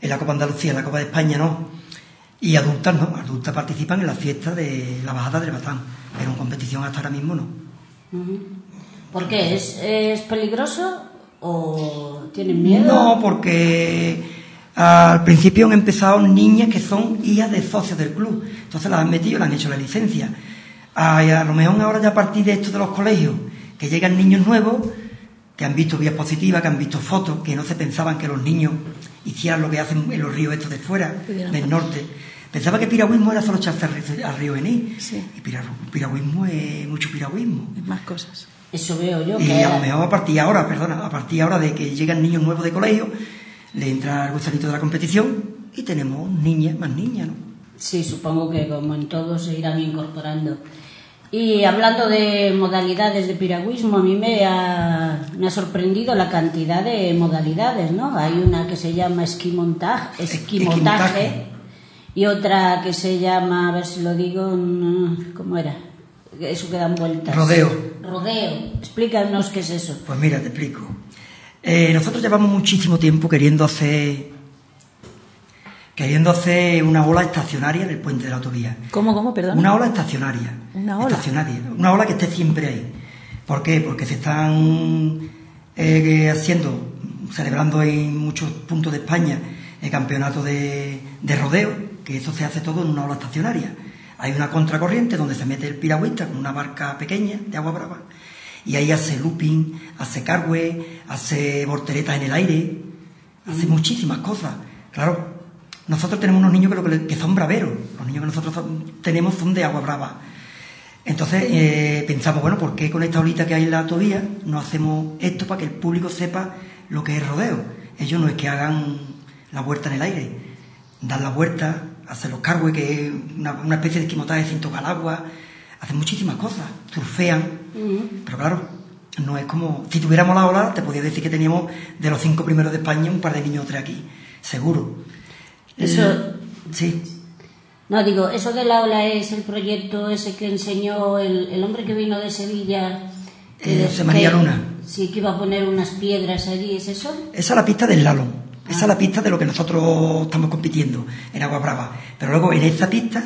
en la Copa Andalucía, en la Copa de España no, y adultas no, adultas participan en la fiesta de la bajada del Batán, pero en competición hasta ahora mismo no. ¿Por qué? ¿Es, es peligroso o tienen miedo? No, porque al principio han empezado niñas que son hijas de socios del club. Entonces las han metido, le han hecho la licencia. A, y a lo mejor ahora ya a partir de esto de los colegios, que llegan niños nuevos, que han visto vías positivas, que han visto fotos, que no se pensaban que los niños hicieran lo que hacen en los ríos estos de fuera, del norte. Pensaba que piragüismo era solo echarse al río- Ení. Sí. Y pira- piragüismo es mucho piragüismo. Más cosas. Eso veo yo. Y que a lo mejor a partir de ahora, perdona, a partir de ahora de que llegan niños nuevos de colegio, le entra el gusanito de la competición y tenemos niñas, más niñas, ¿no? Sí, supongo que como en todo se irán incorporando. Y hablando de modalidades de piragüismo, a mí me ha, me ha sorprendido la cantidad de modalidades, ¿no? Hay una que se llama esquimontaje, esquimotaje Esquimotaje. y otra que se llama, a ver si lo digo, mm, ¿cómo era? Eso que dan vueltas. Rodeo. Rodeo. Explícanos qué es eso. Pues mira, te explico. Eh, nosotros llevamos muchísimo tiempo queriendo hacer queriendo hacer una ola estacionaria en el puente de la autovía. ¿Cómo, cómo, perdón? Una ola estacionaria. Una ola. Estacionaria. Una ola que esté siempre ahí. ¿Por qué? Porque se están eh, haciendo, celebrando en muchos puntos de España el campeonato de, de rodeo, que eso se hace todo en una ola estacionaria. Hay una contracorriente donde se mete el piragüista con una barca pequeña de agua brava y ahí hace looping, hace cargue, hace volteretas en el aire, hace muchísimas cosas. Claro, nosotros tenemos unos niños que, son braveros, los niños que nosotros son- tenemos son de agua brava. Entonces eh, pensamos, bueno, ¿por qué con esta olita que hay en la autovía no hacemos esto para que el público sepa lo que es rodeo? Ellos no es que hagan la vuelta en el aire, dan la vuelta, hacen los cargues, que es una, una especie de esquimotaje sin tocar agua, hacen muchísimas cosas, surfean, pero claro, no es como, si tuviéramos la ola, te podía decir que teníamos de los cinco primeros de España un par de niños o tres aquí, seguro. Eso- Eh, sí. No, digo, eso de la ola es el proyecto ese que enseñó el, el hombre que vino de Sevilla. que Eh, de- José María que- Luna. Sí, que iba a poner unas piedras allí, ¿es eso? Esa es la pista del slalom. Esa es la pista de lo que nosotros estamos compitiendo en Agua Brava. Pero luego en esa pista,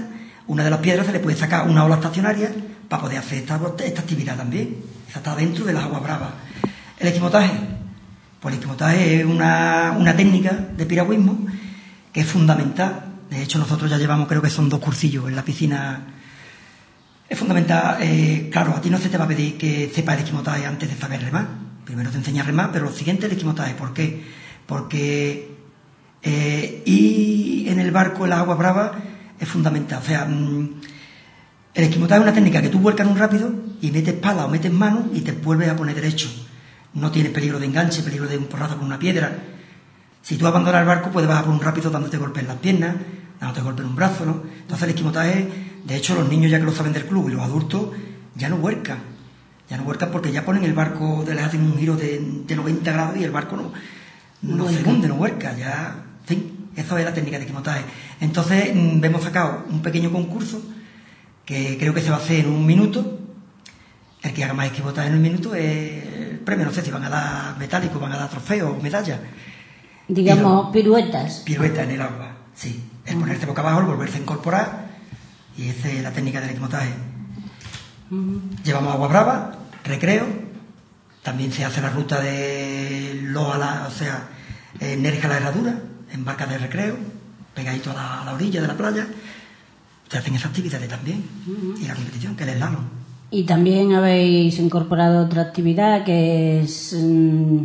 una de las piedras se le puede sacar una ola estacionaria para poder hacer esta, esta actividad también. Esa está dentro de las aguas bravas. El esquimotaje. Pues el esquimotaje es una, una técnica de piragüismo que es fundamental. De hecho, nosotros ya llevamos, creo que son dos cursillos en la piscina. Es fundamental, eh, claro, a ti no se te va a pedir que sepas el esquimotaje antes de saber remar. Primero te enseña a remar, pero lo siguiente es el esquimotaje. ¿Por qué? Porque eh, ir en el barco en las aguas bravas es fundamental. O sea, mm, el esquimotaje es una técnica que tú vuelcas en un rápido y metes pala o metes mano y te vuelves a poner derecho. No tienes peligro de enganche, peligro de un porrazo con una piedra. Si tú abandonas el barco, puedes bajar por un rápido dándote golpes en las piernas, dándote golpes en un brazo, ¿no? Entonces el esquimotaje, de hecho, los niños ya que lo saben del club y los adultos ya no huercan. Ya no huercan porque ya ponen el barco, les hacen un giro de, de 90 grados y el barco no, no se hunde, no huerca. Ya, en fin, eso es la técnica de esquimotaje. Entonces mm, hemos sacado un pequeño concurso que creo que se va a hacer en un minuto. El que haga más esquimotaje en un minuto es el premio. No sé si van a dar metálico, van a dar trofeo o medalla. Digamos, piruetas. Pirueta en el agua, sí. El ponerse boca abajo, el volverse a incorporar. Y esa es la técnica del esquimotaje. Llevamos agua brava, recreo. También se hace la ruta de Loa, la, o sea, Nerja a la herradura, en barca de recreo, pegadito a la, a la orilla de la playa. Se hacen esas actividades también. Y la competición, que es el slalom. Y también habéis incorporado otra actividad que es mm,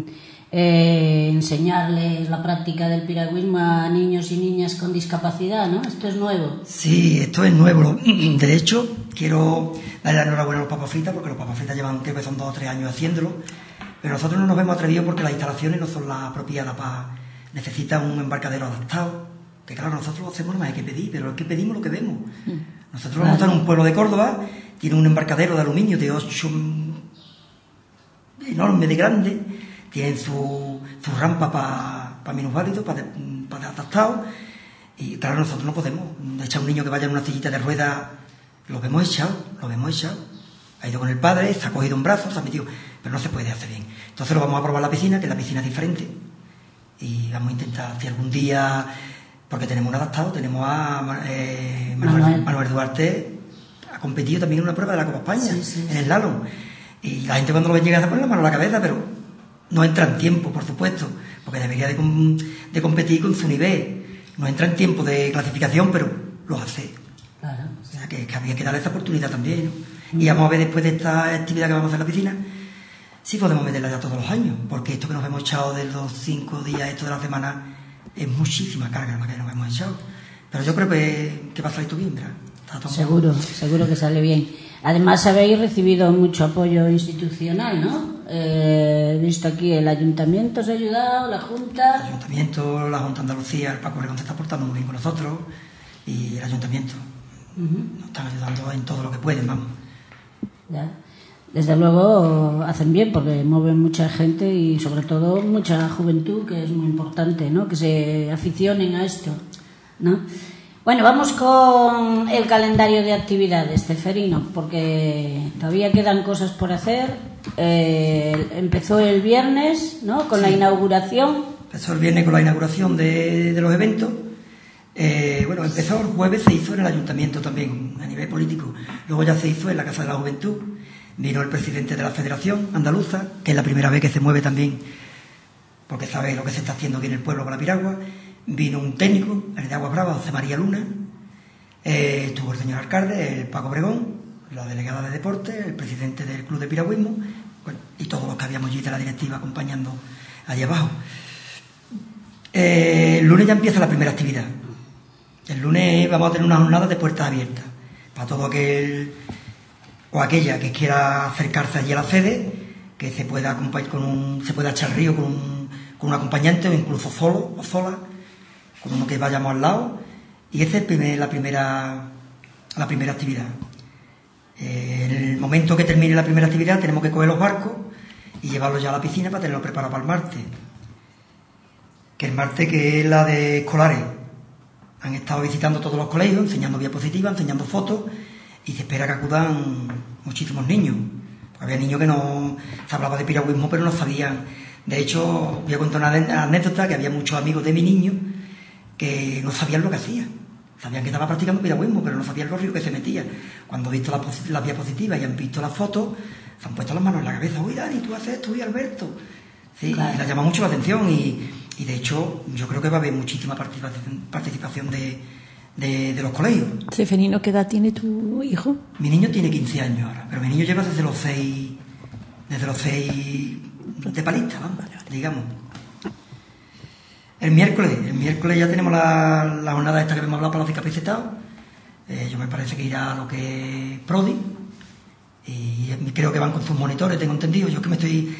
eh, enseñarles la práctica del piragüismo a niños y niñas con discapacidad, ¿no? Esto es nuevo. Sí, esto es nuevo. De hecho, quiero darle la enhorabuena a los papas fritas, porque los papas fritas llevan, creo que son dos o tres años haciéndolo, pero nosotros no nos hemos atrevido porque las instalaciones no son las apropiadas para... Necesitan un embarcadero adaptado, que claro, nosotros lo hacemos, no hay que pedir, pero es que pedimos lo que vemos. Nosotros vamos a estar en un pueblo de Córdoba, tiene un embarcadero de aluminio de 8 enorme de grande, tienen su, su rampa para minusválidos, para adaptados, y claro, nosotros no podemos echar a un niño que vaya en una sillita de ruedas, lo hemos echado, lo hemos echado. Ha ido con el padre, se ha cogido un brazo, se ha metido, pero no se puede hacer bien. Entonces lo vamos a probar en la piscina, que la piscina es diferente, y vamos a intentar hacer algún día, porque tenemos un adaptado, tenemos a eh, Manuel, Manuel. Manuel Duarte, ha competido también en una prueba de la Copa España, Sí, sí, en el slalom. Y la gente cuando lo ve llega se pone la mano a la cabeza, pero no entra en tiempo, por supuesto, porque debería de, com- de competir con su nivel. No entra en tiempo de clasificación, pero lo hace. Claro. O sea, que, que había que darle esa oportunidad también. ¿no? Y vamos a ver después de esta actividad que vamos a hacer en la piscina, si podemos meterla ya todos los años, porque esto que nos hemos echado de los cinco días, esto de la semana, es muchísima carga la que nos hemos echado. Pero yo creo que, que va a salir todo bien, ¿verdad? Seguro, seguro que sale bien. Además habéis recibido mucho apoyo institucional, ¿no? Eh, he visto aquí el ayuntamiento os ha ayudado, la El Junta. ayuntamiento, la Junta de Andalucía, el Paco Obregón se está portando muy bien con nosotros y el ayuntamiento nos están ayudando en todo lo que pueden, vamos. Ya. Desde luego hacen bien porque mueven mucha gente y sobre todo mucha juventud, que es muy importante, ¿no? Que se aficionen a esto, ¿no? Bueno, vamos con el calendario de actividades, Ceferino, porque todavía quedan cosas por hacer. Eh, empezó el viernes, ¿no? Con la inauguración. Empezó el viernes con la inauguración de, de los eventos. Eh, bueno, empezó el jueves, se hizo en el ayuntamiento también, a nivel político. Luego ya se hizo en la Casa de la Juventud. Vino el presidente de la Federación Andaluza, que es la primera vez que se mueve también, porque sabe lo que se está haciendo aquí en el pueblo con la piragua. Vino un técnico, el de Aguas Bravas, José María Luna. Eh, estuvo el señor alcalde, el Paco Obregón, la delegada de deporte, el presidente del Club de Piragüismo, y todos los que habíamos allí de la directiva acompañando allí abajo. Eh, el lunes ya empieza la primera actividad. El lunes vamos a tener una jornada de puertas abiertas para todo aquel o aquella que quiera acercarse allí a la sede, que se pueda acompañar con un, se pueda echar río con un, con un acompañante o incluso solo o sola, con uno que vayamos al lado. Y esa es la primera la primera actividad. Eh, en el momento que termine la primera actividad tenemos que coger los barcos y llevarlos ya a la piscina para tenerlos preparados para el martes que el martes que es la de escolares. Han estado visitando todos los colegios, enseñando diapositivas, enseñando fotos y se espera que acudan muchísimos niños. Había niños que no se hablaba de piragüismo pero no sabían. De hecho, voy a contar una anécdota que había muchos amigos de mi niño que no sabían lo que hacía. Sabían que estaba practicando piragüismo, pero no sabían los ríos que se metía. Cuando han visto las posi- las diapositivas y han visto las fotos, se han puesto las manos en la cabeza. Uy, Dani, tú haces esto, uy, Alberto. Sí, Claro. y le llama mucho la atención y, y de hecho yo creo que va a haber muchísima participación, participación de, de- de los colegios. Seferino, ¿qué edad tiene tu hijo? Mi niño tiene 15 años ahora, pero mi niño lleva desde los 6, desde los 6 de palista, digamos. El miércoles, el miércoles ya tenemos la, la jornada esta que hemos hablado para los discapacitados. Eh, yo me parece que irá a lo que es Prodi. Y creo que van con sus monitores, tengo entendido. Yo es que me estoy.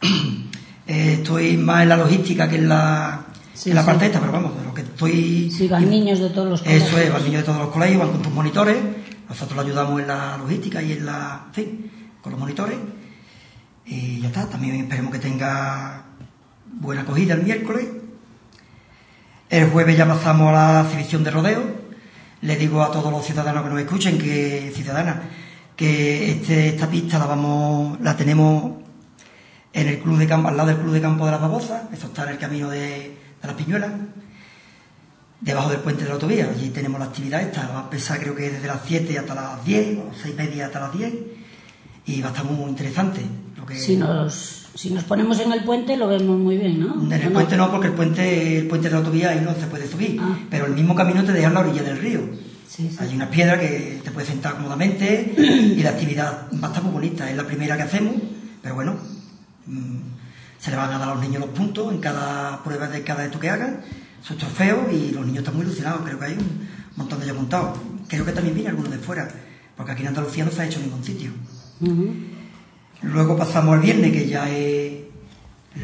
eh, estoy más en la logística que en la, Sí, en la sí. parte esta, pero vamos, de lo que estoy. Sí, van niños de todos los Eso colegios. es, van niños de todos los colegios, van con sus monitores. Nosotros lo ayudamos en la logística y en la. En fin, con los monitores. Y ya está, también esperemos que tenga buena acogida el miércoles. El jueves ya pasamos a la exhibición de rodeo. Le digo a todos los ciudadanos que nos escuchen, que ciudadanas, que este, esta pista la vamos, la tenemos en el club de campo, al lado del club de campo de las babosas, eso está en el camino de, de las piñuelas, debajo del puente de la autovía. Allí tenemos la actividad esta, va a empezar creo que desde las 7 hasta las 10, o 6 y media hasta las 10, y va a estar muy interesante. Si nos, si nos ponemos en el puente lo vemos muy bien, ¿no? en el ¿O puente no, porque el puente, el puente de la autovía ahí no se puede subir, Ah. pero el mismo camino te deja en la orilla del río. Sí, sí. Hay unas piedras que te puedes sentar cómodamente y la actividad va a estar muy bonita. Es la primera que hacemos, pero bueno, mm, se le van a dar a los niños los puntos en cada prueba de cada esto que hagan, sus trofeos y los niños están muy ilusionados. Creo que hay un montón de ellos montados. Creo que también viene alguno de fuera, porque aquí en Andalucía no se ha hecho en ningún sitio. Luego pasamos al viernes, que ya es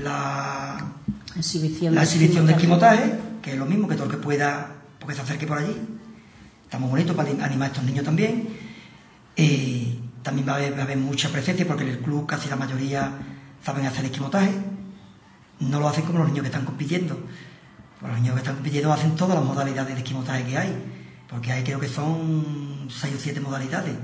la, Exhibición la de exhibición de esquimotaje. que es lo mismo que todo el que pueda, porque se acerque por allí. Está muy bonito para animar a estos niños también. Y también va a, haber, va a haber mucha presencia porque en el club casi la mayoría saben hacer esquimotaje. No lo hacen como los niños que están compitiendo. Pues los niños que están compitiendo hacen todas las modalidades de esquimotaje que hay, porque hay creo que son seis o siete modalidades.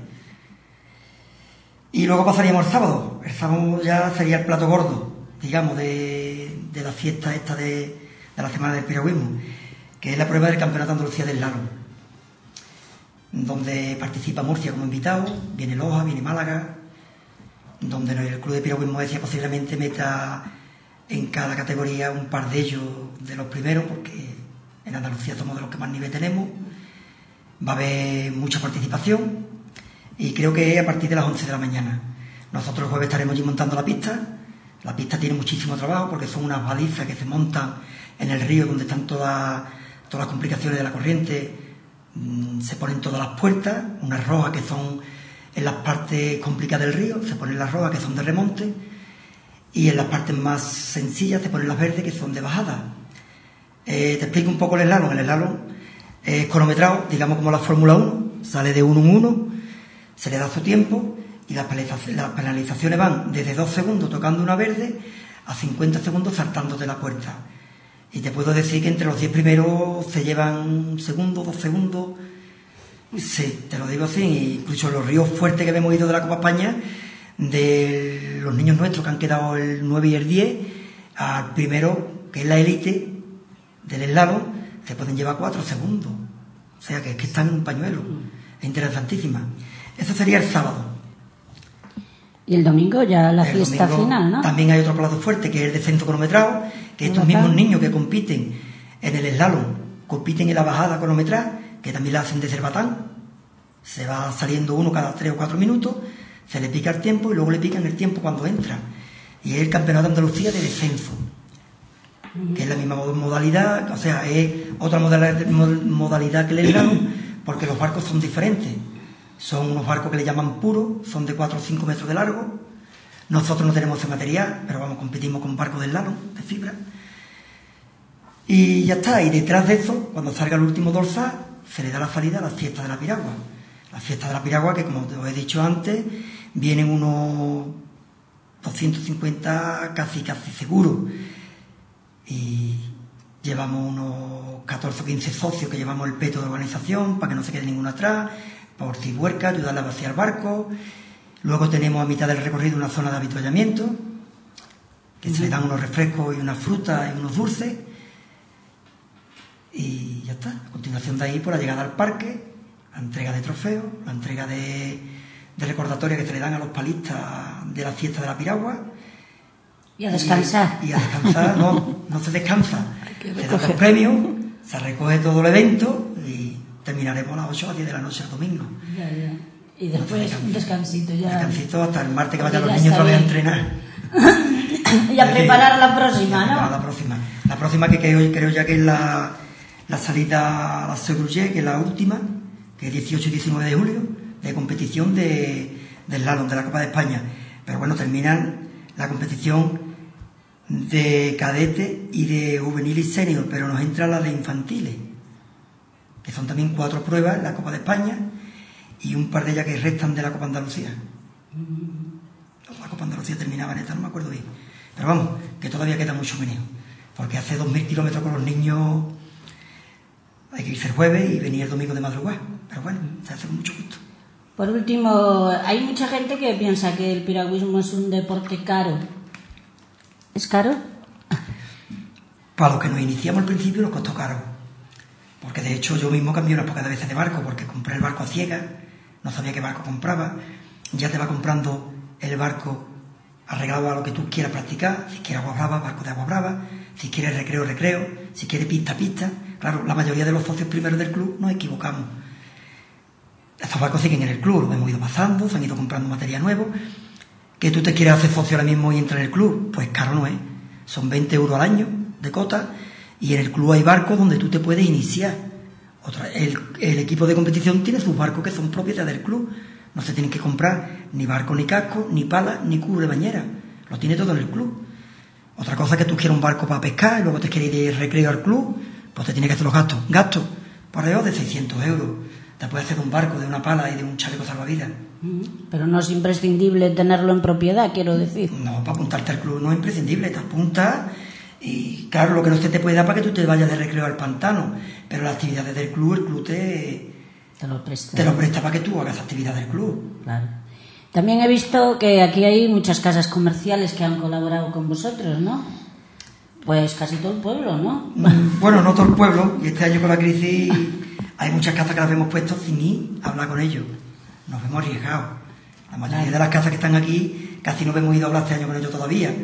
Y luego pasaríamos el sábado. El sábado ya sería el plato gordo, digamos, de, de la fiesta esta de, de la Semana del Piragüismo, que es la prueba del Campeonato Andalucía del Laro, donde participa Murcia como invitado, viene Loja, viene Málaga, donde el Club de Piragüismo decía posiblemente meta en cada categoría un par de ellos de los primeros, porque en Andalucía somos de los que más nivel tenemos. Va a haber mucha participación y creo que es a partir de las 11 de la mañana. Nosotros el jueves estaremos allí montando la pista. La pista tiene muchísimo trabajo porque son unas balizas que se montan en el río donde están todas, todas las complicaciones de la corriente. Mm, Se ponen todas las puertas, unas rojas que son en las partes complicadas del río, se ponen las rojas que son de remonte y en las partes más sencillas se ponen las verdes que son de bajada. Eh, te explico un poco el slalom. El slalom es cronometrado, digamos como la Fórmula 1, sale de uno en uno, se le da su tiempo y las penalizac- las penalizaciones van desde dos segundos tocando una verde a 50 segundos saltando de la puerta. Y te puedo decir que entre los 10 primeros se llevan un segundo, dos segundos. Sí, te lo digo así. Incluso los ríos fuertes que hemos ido de la Copa España, de los niños nuestros que han quedado el 9 y el 10, al primero, que es la élite del slalom, se pueden llevar cuatro segundos. O sea que es que están en un pañuelo. Es interesantísima. Eso sería el sábado. Y el domingo ya la El fiesta final, ¿no? También hay otro plato fuerte que es el descenso cronometrado, que estos mismos niños que compiten en el slalom compiten en la bajada cronometrada, que también la hacen de cerbatán. Se va saliendo uno cada tres o cuatro minutos, se le pica el tiempo y luego le pican el tiempo cuando entra. Y es el campeonato de Andalucía de descenso, que es la misma mo- modalidad, o sea, es otra modalidad, mo- modalidad que el slalom, porque los barcos son diferentes. Son unos barcos que le llaman puros, son de 4 o 5 metros de largo. Nosotros no tenemos ese material, pero vamos, competimos con barcos de slalom, de fibra. Y ya está, y detrás de eso, cuando salga el último dorsal, se le da la salida a la fiesta de la piragua. La fiesta de la piragua, que como os he dicho antes, vienen unos 250 casi, casi seguros. Y llevamos unos 14 o 15 socios que llevamos el peto de organización para que no se quede ninguno atrás, por si huerca, ayudarle a vaciar barco. Luego tenemos a mitad del recorrido una zona de habituallamiento, que se le dan unos refrescos y unas frutas y unos dulces. Y ya está. A continuación de ahí, por la llegada al parque, la entrega de trofeos, la entrega de, de recordatorias que se le dan a los palistas de la fiesta de la piragua. Y a descansar. Y, y a descansar, no, no se descansa. Se dan los premios, se recoge todo el evento y terminaremos a las 8 o las 10 de la noche el domingo. Ya, ya. Y después un descansito ya. Descansito hasta el martes que vayan Ya los niños otra vez a entrenar. Y a preparar la próxima, Preparar ¿no? La próxima. La próxima que creo, creo ya que es la, la salida a la Segrullé, que es la última, que es 18 y 19 de julio, de competición de, del slalom de la Copa de España. Pero bueno, terminan la competición de cadete y de juvenil y senior, pero nos entra la de infantiles, que son también cuatro pruebas en la Copa de España y un par de ellas que restan de la Copa Andalucía. La Copa Andalucía terminaba en esta, no me acuerdo bien. Pero vamos, que todavía queda mucho meneo. Porque hace 2.000 kilómetros con los niños hay que irse el jueves y venir el domingo de madrugada. Pero bueno, se hace con mucho gusto. Por último, hay mucha gente que piensa que el piragüismo es un deporte caro. ¿Es caro? Para los que nos iniciamos al principio nos costó caro. Porque de hecho yo mismo cambié unas pocas veces de barco porque compré el barco a ciegas, no sabía qué barco compraba. Ya te va comprando el barco arreglado a lo que tú quieras practicar. Si quieres agua brava, barco de agua brava. Si quieres recreo, recreo. Si quieres pista, pista. Claro, la mayoría de los socios primeros del club nos equivocamos. Estos barcos siguen en el club, los hemos ido pasando, se han ido comprando materia nuevo. Que tú te quieres hacer socio ahora mismo y entrar en el club, pues caro no es. Son 20 euros al año de cota y en el club hay barcos donde tú te puedes iniciar. Otra, el, el equipo de competición tiene sus barcos que son propiedad del club. No se tienen que comprar ni barco, ni casco, ni pala, ni cubre bañera. Lo tiene todo en el club. Otra cosa es que tú quieras un barco para pescar y luego te quieres ir de recreo al club, pues te tienes que hacer los gastos. Gastos por alrededor de 600 euros. Te puedes hacer de un barco, de una pala y de un chaleco salvavidas. Pero no es imprescindible tenerlo en propiedad, quiero decir. No, para apuntarte al club no es imprescindible, te apuntas y claro, lo que no se te puede dar para que tú te vayas de recreo al pantano, pero las actividades del club, el club te, Te lo presta. te lo presta para que tú hagas actividades del club. Claro. También he visto que aquí hay muchas casas comerciales que han colaborado con vosotros, ¿no? Pues casi todo el pueblo, ¿no? Mm, Bueno, no todo el pueblo, y este año con la crisis hay muchas casas que las hemos puesto sin ir a hablar con ellos. Nos hemos arriesgado. La mayoría de las casas que están aquí casi no hemos ido a hablar este año con ellos todavía.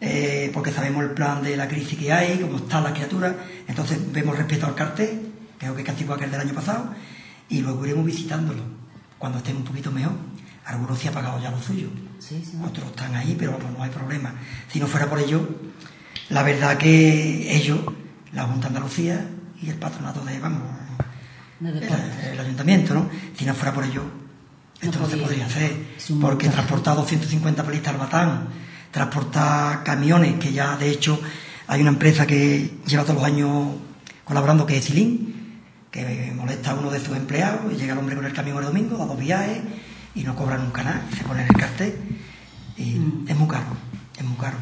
Eh, porque sabemos el plan de la crisis que hay, cómo están las criaturas, entonces vemos respeto al cartel, creo que es casi igual que el del año pasado, y luego iremos visitándolo cuando estén un poquito mejor. Algunos sí han pagado ya lo suyo, Sí, sí. otros están ahí, pero vamos, no hay problema. Si no fuera por ello, la verdad que ellos, la Junta de Andalucía y el patronato de, vamos, el, ayuntamiento, ¿no? Si no fuera por ello, esto no, se podría hacer. Porque transportar 250 palistas al Batán, transportar camiones, que ya de hecho hay una empresa que lleva todos los años colaborando, que es Silín, que molesta a uno de sus empleados y llega el hombre con el camión el domingo, da dos viajes y no cobra nunca nada, se pone en el cartel. Y Mm. es muy caro, es muy caro.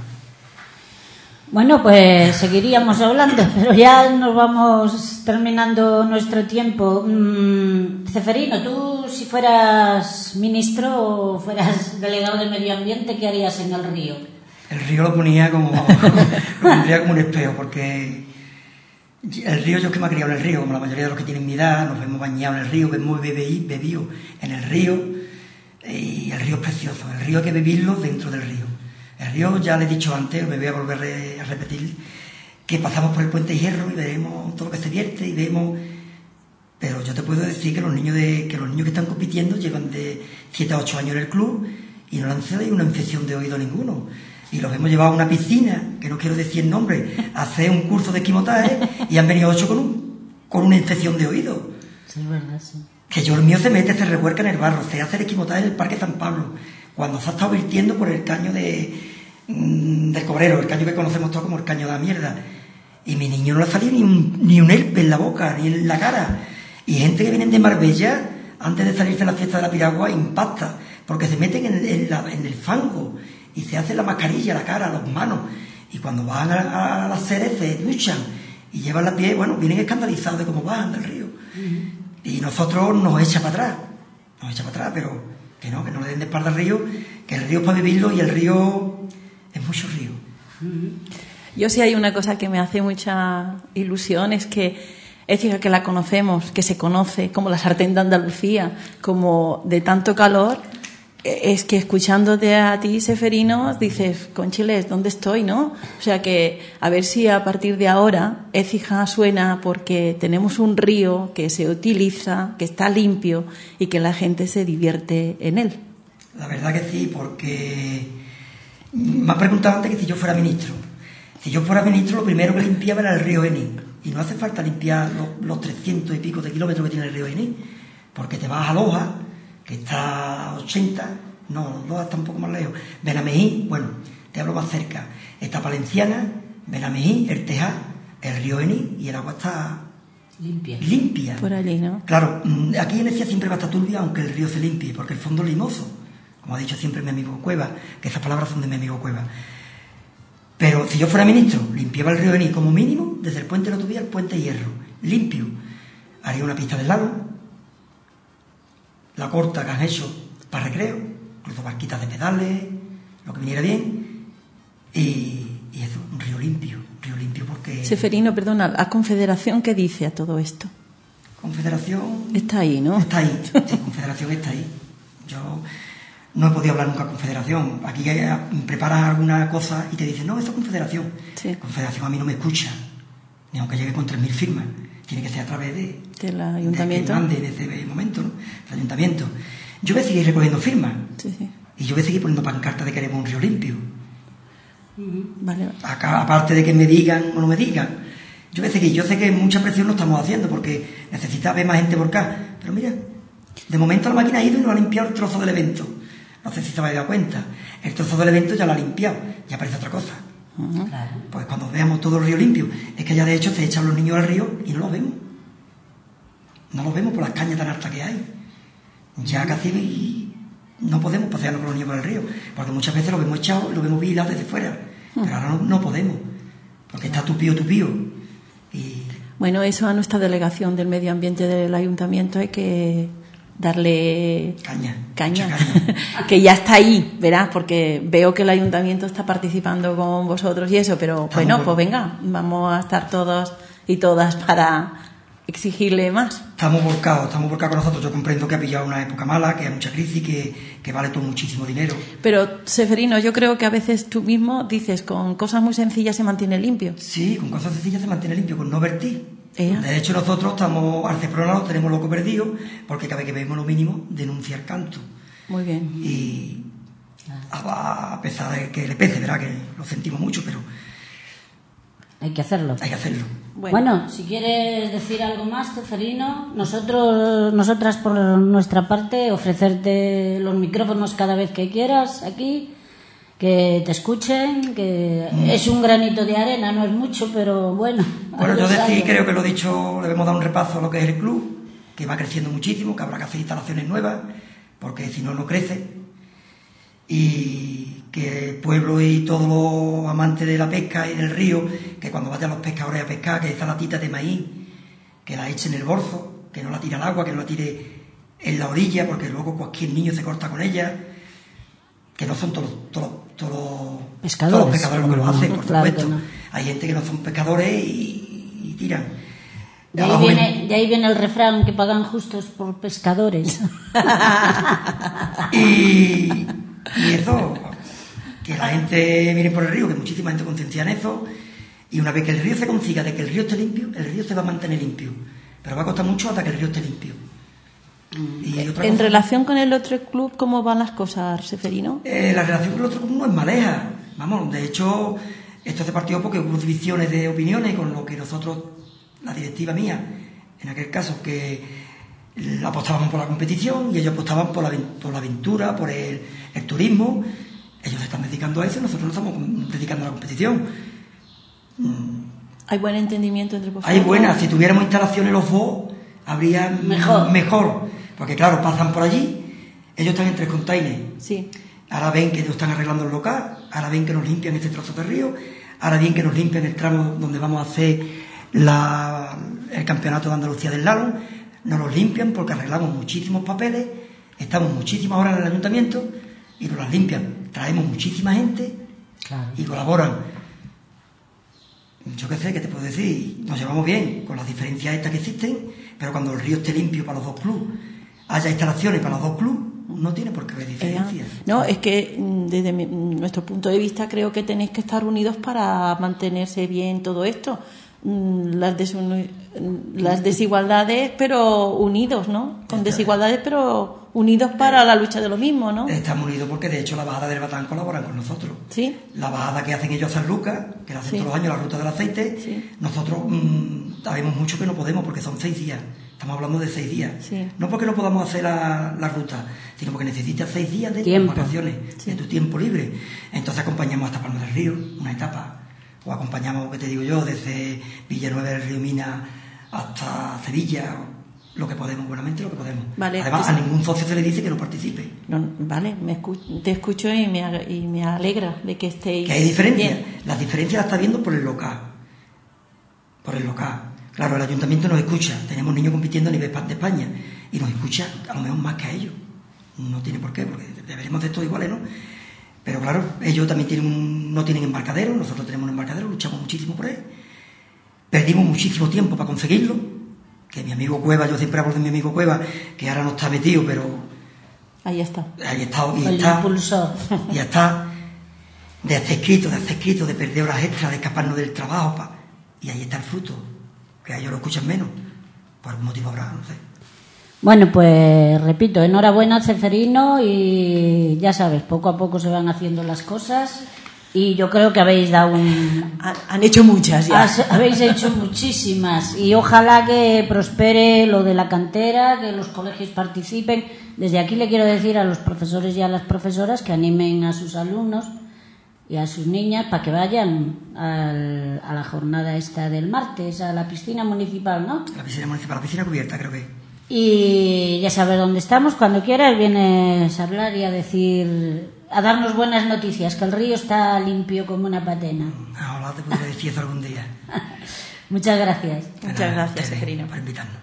Bueno, pues seguiríamos hablando, pero ya nos vamos terminando nuestro tiempo. Mm, Ceferino, tú si fueras ministro o fueras delegado de medio ambiente, ¿qué harías en el río? El río lo ponía como, lo pondría como un espejo, porque el río, yo es que me he criado en el río, como la mayoría de los que tienen mi edad, nos hemos bañado en el río, hemos bebi- bebido en el río, y el río es precioso, el río hay que vivirlo dentro del río. El río, ya le he dicho antes, me voy a volver a repetir, que pasamos por el puente de hierro y vemos todo lo que se vierte y vemos pero yo te puedo decir que los niños de, que los niños que están compitiendo llevan de 7 a 8 años en el club y no le han cedido una infección de oído a ninguno. Y los hemos llevado a una piscina, que no quiero decir nombre, a hacer un curso de esquimotaje y han venido ocho con, un, con una infección de oído. Sí, es verdad, sí. Que yo el mío se mete, se revuelca en el barro, se hace el esquimotaje en el Parque San Pablo, cuando se ha estado virtiendo por el caño de, del cobrero, el caño que conocemos todos como el caño de la mierda. Y mi niño no le salido ni un, ni un herpes en la boca, ni en la cara. Y gente que vienen de Marbella, antes de salirse a la fiesta de la piragua, impacta, porque se meten en, en la- en el fango y se hacen la mascarilla, la cara, las manos. Y cuando van a, a las sedes se duchan y llevan la piel, bueno, vienen escandalizados de cómo bajan del río. Y nosotros nos echa para atrás, nos echa para atrás, pero que no, que no le den de espalda al río, que el río es para vivirlo y el río mucho río. Yo sí hay una cosa que me hace mucha ilusión, es que Écija que la conocemos, que se conoce como la sartén de Andalucía, como de tanto calor, eh, es que escuchándote a ti, Seferino, dices, conchiles, ¿dónde estoy, no? O sea que a ver si a partir de ahora Écija suena porque tenemos un río que se utiliza, que está limpio y que la gente se divierte en él. La verdad que sí, porque me ha preguntado antes que si yo fuera ministro. Si yo fuera ministro, lo primero que limpiaba era el río Eni. Y no hace falta limpiar los, los 300 y pico de kilómetros que tiene el río Eni, porque te vas a Loja, que está a 80, no, Loja está un poco más lejos. Benamejí, bueno, te hablo más cerca. Está Palenciana, Benamejí, el Tejá, el río Eni, y el agua está Limpia. limpia. Por allí, ¿no? Claro, mm, aquí en Ecija siempre va a estar turbia aunque el río se limpie, porque el fondo es limoso, como ha dicho siempre mi amigo Cueva, que esas palabras son de mi amigo Cueva. Pero si yo fuera ministro, limpiaba el río Eni como mínimo, desde el puente de la Tubía al puente de Hierro, limpio. Haría una pista del lago, la corta que han hecho para recreo, incluso barquitas de pedales, lo que viniera bien, y, y eso, un río limpio, un río limpio porque Seferino, perdona, ¿la Confederación qué dice a todo esto? Confederación Está ahí, ¿no? Está ahí, sí, Confederación está ahí. Yo no he podido hablar nunca con Confederación. Aquí preparas alguna cosa y te dicen, no, eso es Confederación. Sí. Confederación a mí no me escucha, ni aunque llegue con 3.000 firmas. Tiene que ser a través de, Del de ayuntamiento. mande en ese momento, ¿no? El ayuntamiento. Yo voy a seguir recogiendo firmas Sí, sí. y yo voy a seguir poniendo pancartas de queremos un río limpio. Vale. Acá, aparte de que me digan o no me digan. Yo voy a seguir. Yo sé que mucha presión no estamos haciendo porque necesita ver más gente por acá. Pero mira, de momento la máquina ha ido y no ha limpiado el trozo del evento. No sé si se habéis dado cuenta. El trozo del evento ya lo ha limpiado. Ya parece otra cosa. Claro. Pues cuando veamos todo el río limpio, es que ya de hecho se echan los niños al río y no los vemos. No los vemos por las cañas tan altas que hay. Ya casi no podemos pasearnos con los niños por el río, porque muchas veces lo vemos echado, lo vemos vigilado desde fuera. Pero ahora no, no podemos, porque está tupío, tupío. Y Bueno, eso a nuestra delegación del medio ambiente del ayuntamiento hay que darle caña. caña, que ya está ahí, verás, porque veo que el ayuntamiento está participando con vosotros y eso, pero bueno, bueno. pues venga, vamos a estar todos y todas para exigirle más. Estamos volcados, estamos volcados con nosotros. Yo comprendo que ha pillado una época mala, que hay mucha crisis, que, que vale todo muchísimo dinero. Pero, Seferino, yo creo que a veces tú mismo dices, con cosas muy sencillas se mantiene limpio. Sí, con cosas sencillas se mantiene limpio, con no vertir. Ea. De hecho, nosotros estamos al Ceprona lo tenemos loco perdido, porque cada vez que vemos lo mínimo, denuncia el canto. Muy bien. Y a, a pesar de que le pese, verá que lo sentimos mucho, pero Hay que hacerlo. hay que hacerlo. Bueno, si quieres decir algo más, Ceferino, nosotros, nosotras por nuestra parte, ofrecerte los micrófonos cada vez que quieras aquí, que te escuchen, que es un granito de arena, no es mucho, pero bueno. Bueno, yo decir, creo que lo dicho, debemos dar un repaso a lo que es el club, que va creciendo muchísimo, que habrá que hacer instalaciones nuevas, porque si no, no crece. Y que el pueblo y todos los amantes de la pesca y del río, que cuando vayan los pescadores a pescar, que esta latita de maíz, que la eche en el bolso, que no la tire al agua, que no la tire en la orilla, porque luego cualquier niño se corta con ella, que no son todos, todos, todos, Pescadores. todos los pescadores los que lo hacen, por Claro supuesto. no. Hay gente que no son pescadores y, y tiran. De ahí, viene, de ahí viene el refrán que pagan justos por pescadores. Y, y eso, que la gente mire por el río, que muchísima gente conciencia en eso, y una vez que el río se consiga de que el río esté limpio, el río se va a mantener limpio. Pero va a costar mucho hasta que el río esté limpio. Y otra En cosa- relación con el otro club, ¿cómo van las cosas, Seferino? Eh, la relación con el otro club no es maleja. Vamos, de hecho, esto se partió porque hubo divisiones de opiniones con lo que nosotros, la directiva mía, en aquel caso, que apostábamos por la competición y ellos apostaban por la, por la aventura, por el, el turismo. Ellos se están dedicando a eso, nosotros nos estamos dedicando a la competición. ¿Hay buen entendimiento entre vosotros? Hay buenas, si tuviéramos instalaciones los dos, habría Mejor. mejor. Porque claro, pasan por allí, ellos están en tres containers. Sí. Ahora ven que nos están arreglando el local, ahora ven que nos limpian este trozo de río, ahora ven que nos limpian el tramo donde vamos a hacer la- el campeonato de Andalucía del Lalo, nos lo limpian porque arreglamos muchísimos papeles, estamos muchísimas horas en el ayuntamiento y nos las limpian. Traemos muchísima gente Claro. y colaboran. Yo qué sé, ¿qué te puedo decir? Nos llevamos bien con las diferencias estas que existen, pero cuando el río esté limpio para los dos clubes, haya instalaciones para los dos clubes, no tiene por qué haber diferencias. No, es que mm, desde mi- nuestro punto de vista creo que tenéis que estar unidos para mantenerse bien todo esto. Mm, Las, mm, las desigualdades, pero unidos, ¿no? Con desigualdades, pero unidos para la lucha de lo mismo, ¿no? Estamos unidos porque de hecho la bajada del Batán colaboran con nosotros. Sí. La bajada que hacen ellos a San Lucas, que la hacen Sí. todos los años, la ruta del aceite, Sí. nosotros mm, sabemos mucho que no podemos porque son seis días. Estamos hablando de seis días. Sí. No porque no podamos hacer la, la ruta, sino porque necesitas seis días de Tiempo. tus vacaciones, Sí. de tu tiempo libre. Entonces acompañamos hasta Palma del Río, una etapa. O acompañamos, que te digo yo, desde Villanueva del Río Mina hasta Sevilla, lo que podemos, buenamente lo que podemos. Vale, Además, pues- a ningún socio se le dice que no participe. No, vale, me escu- te escucho y me, y me alegra de que estéis. Que hay diferencias. Las diferencias las está viendo por el local. Por el local. Claro, el ayuntamiento nos escucha. Tenemos niños compitiendo a nivel de España. Y nos escucha a lo mejor más que a ellos. No tiene por qué, porque deberíamos de todos iguales, ¿no? Pero claro, ellos también tienen un- no tienen embarcadero, nosotros tenemos un embarcadero, luchamos muchísimo por él. Perdimos muchísimo tiempo para conseguirlo. Que mi amigo Cueva, yo siempre hablo de mi amigo Cueva, que ahora no está metido, pero Ahí está. ahí está. Y está impulsor. ya está de hacer escrito, de hacer escrito, de perder horas extras, de escaparnos del trabajo, pa- y ahí está el fruto, que a ellos lo escuchan menos, por algún motivo habrá, no sé. Bueno, pues repito, enhorabuena Ceferino y ya sabes, poco a poco se van haciendo las cosas y yo creo que habéis dado un... Han, han hecho muchas ya. Has- habéis hecho muchísimas y ojalá que prospere lo de la cantera, que los colegios participen. Desde aquí le quiero decir a los profesores y a las profesoras que animen a sus alumnos y a sus niñas para que vayan al- a la jornada esta del martes, a la piscina municipal, ¿no? La piscina municipal, la piscina cubierta, creo que. Y ya sabes dónde estamos. Cuando quieras vienes a hablar y a decir, a darnos buenas noticias, que el río está limpio como una patena. Ahora te podré decir eso algún día. Muchas gracias. Muchas gracias, Seferino. Por invitarnos.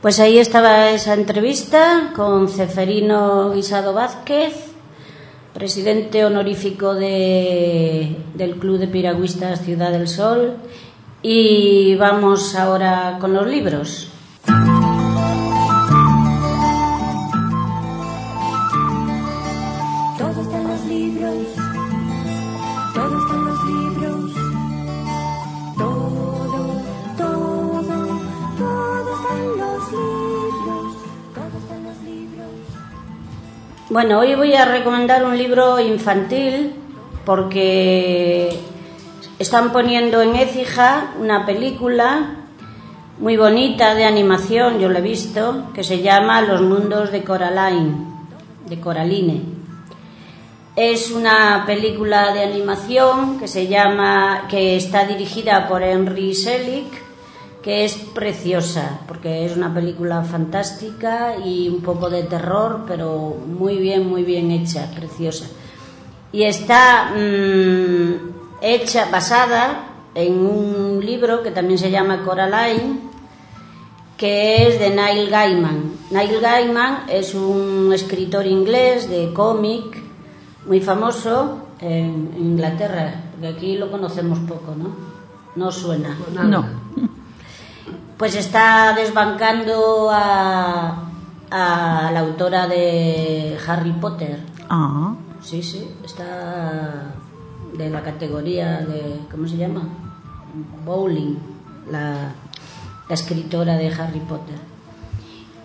Pues ahí estaba esa entrevista con Ceferino Guisado Vázquez, presidente honorífico de- del Club de Piragüistas Ciudad del Sol Y vamos ahora con los libros. Bueno, hoy voy a recomendar un libro infantil porque están poniendo en Écija una película muy bonita de animación, yo la he visto, que se llama Los mundos de Coraline, de Coraline. Es una película de animación que se llama, que está dirigida por Henry Selick, que es preciosa, porque es una película fantástica y un poco de terror, pero muy bien, muy bien hecha, preciosa. Y está mm, hecha, basada en un libro que también se llama Coraline, que es de Neil Gaiman. Neil Gaiman es un escritor inglés de cómic muy famoso en Inglaterra, porque aquí lo conocemos poco, ¿no? No suena. No. Pues está desbancando a, a la autora de Harry Potter. Ah, Sí, sí, está de la categoría de, ¿cómo se llama? Bowling, la, la escritora de Harry Potter.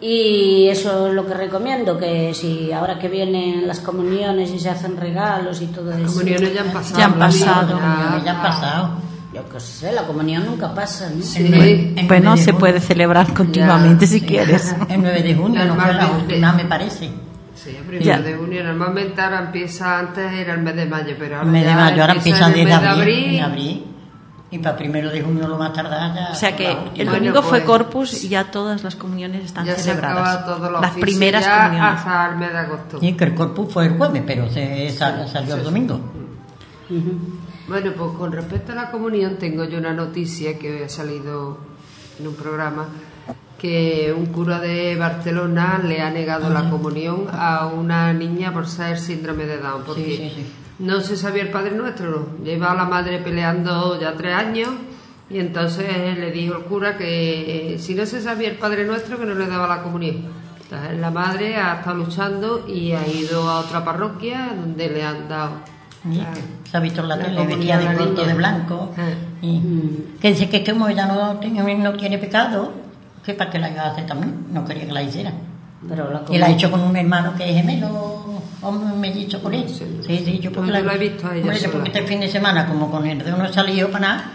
Y eso es lo que recomiendo, que si ahora que vienen las comuniones y se hacen regalos y todo Las eso. comuniones ya han pasado. Ya han pasado. Ya, Ya ha pasado. Yo qué sé, la comunión nunca pasa, ¿no? Sí. En bueno, 9 de se junio. puede celebrar continuamente si Sí. quieres. El 9 de junio, no fue la Normalmente. última, me parece. Sí, el primero Ya. de junio. Normalmente ahora empieza antes, era el mes de mayo, pero ahora El mes de ya mayo, ahora empieza en el desde mes de abril, en abril. Y para primero de junio lo más tardar ya. O sea que el. Bueno, domingo fue pues- Corpus y ya todas las comuniones están Ya celebradas. acaba todo lo las primeras ya comuniones. hasta el mes de agosto. Sí, que el corpus fue el jueves, pero se sal- salió el domingo. Bueno, pues con respecto a la comunión tengo yo una noticia que hoy ha salido en un programa que un cura de Barcelona le ha negado la comunión a una niña por ser síndrome de Down porque Sí, sí, sí. no se sabía el Padre Nuestro, lleva a la madre peleando ya tres años y entonces le dijo el cura que eh, si no se sabía el Padre Nuestro que no le daba la comunión. Entonces la madre ha estado luchando y ha ido a otra parroquia donde le han dado La- Se ha visto en la, la tele comunión vestida a de la corto de blanco. Ah. Y que dice que como ella no tiene, no tiene pecado, que para que la iba a hacer también, no quería que la hiciera. Pero la Y la ha hecho con un hermano que es gemelo, o mellizo con él. Sí. Sí, sí, yo porque yo la he visto a ella Hombre, porque este fin de semana, como con el de uno salió para nada,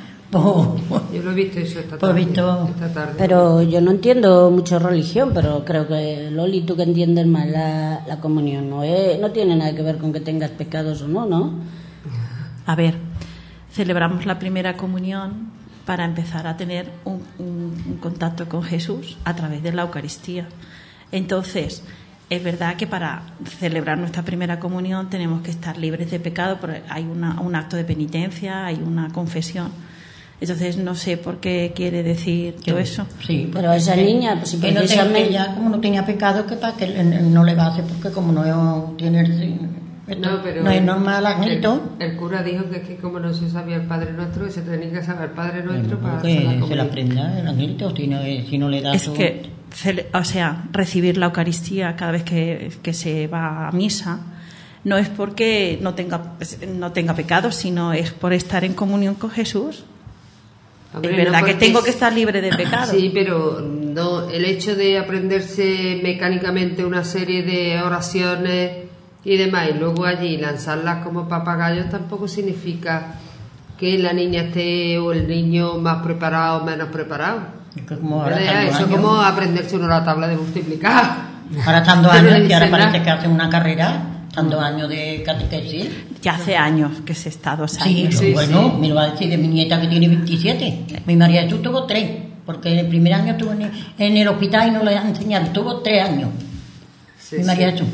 Yo lo he visto eso esta Pues tarde. visto- Esta tarde. Pero yo no entiendo mucho religión, pero creo que Loli, tú que entiendes más la, la comunión, no, es- no tiene nada que ver con que tengas pecados o no, ¿no? A ver, celebramos la primera comunión para empezar a tener un, un- un contacto con Jesús a través de la Eucaristía. Entonces, es verdad que para celebrar nuestra primera comunión tenemos que estar libres de pecado, porque hay una- un acto de penitencia, hay una confesión. Entonces, no sé por qué quiere decir todo eso. Sí, Pero a esa niña, pues si que no precisamente- ella como no tenía pecado, que para que no le va a hacer, porque como no tiene esto, No, pero no es normal. El, el cura dijo que es que como no se sabía el Padre Nuestro, que se tenía que saber el Padre Nuestro para que hacer la se la aprenda el Angelito, si no, si no le da Es su- que, o sea, recibir la Eucaristía cada vez que, que se va a misa no es porque no tenga, no tenga pecado, sino es por estar en comunión con Jesús. Hombre, es no verdad que tengo que estar libre de pecado. Sí, pero no, el hecho de aprenderse mecánicamente una serie de oraciones y demás, y luego allí lanzarlas como papagayos tampoco significa que la niña esté o el niño más preparado o menos preparado. Es que como Eso es como aprenderse uno la tabla de multiplicar. Ahora tantos Que no años, que ahora parece que hace una carrera, tantos años de catequesis. Ya hace años que se está dos años. Sí, bueno, sí. me lo va a decir de mi nieta que tiene 27. Mi María Jesús tuvo tres, porque el primer año estuvo en el, en el hospital y no le han enseñado, tuvo tres años. Sí, mi. María Jesús.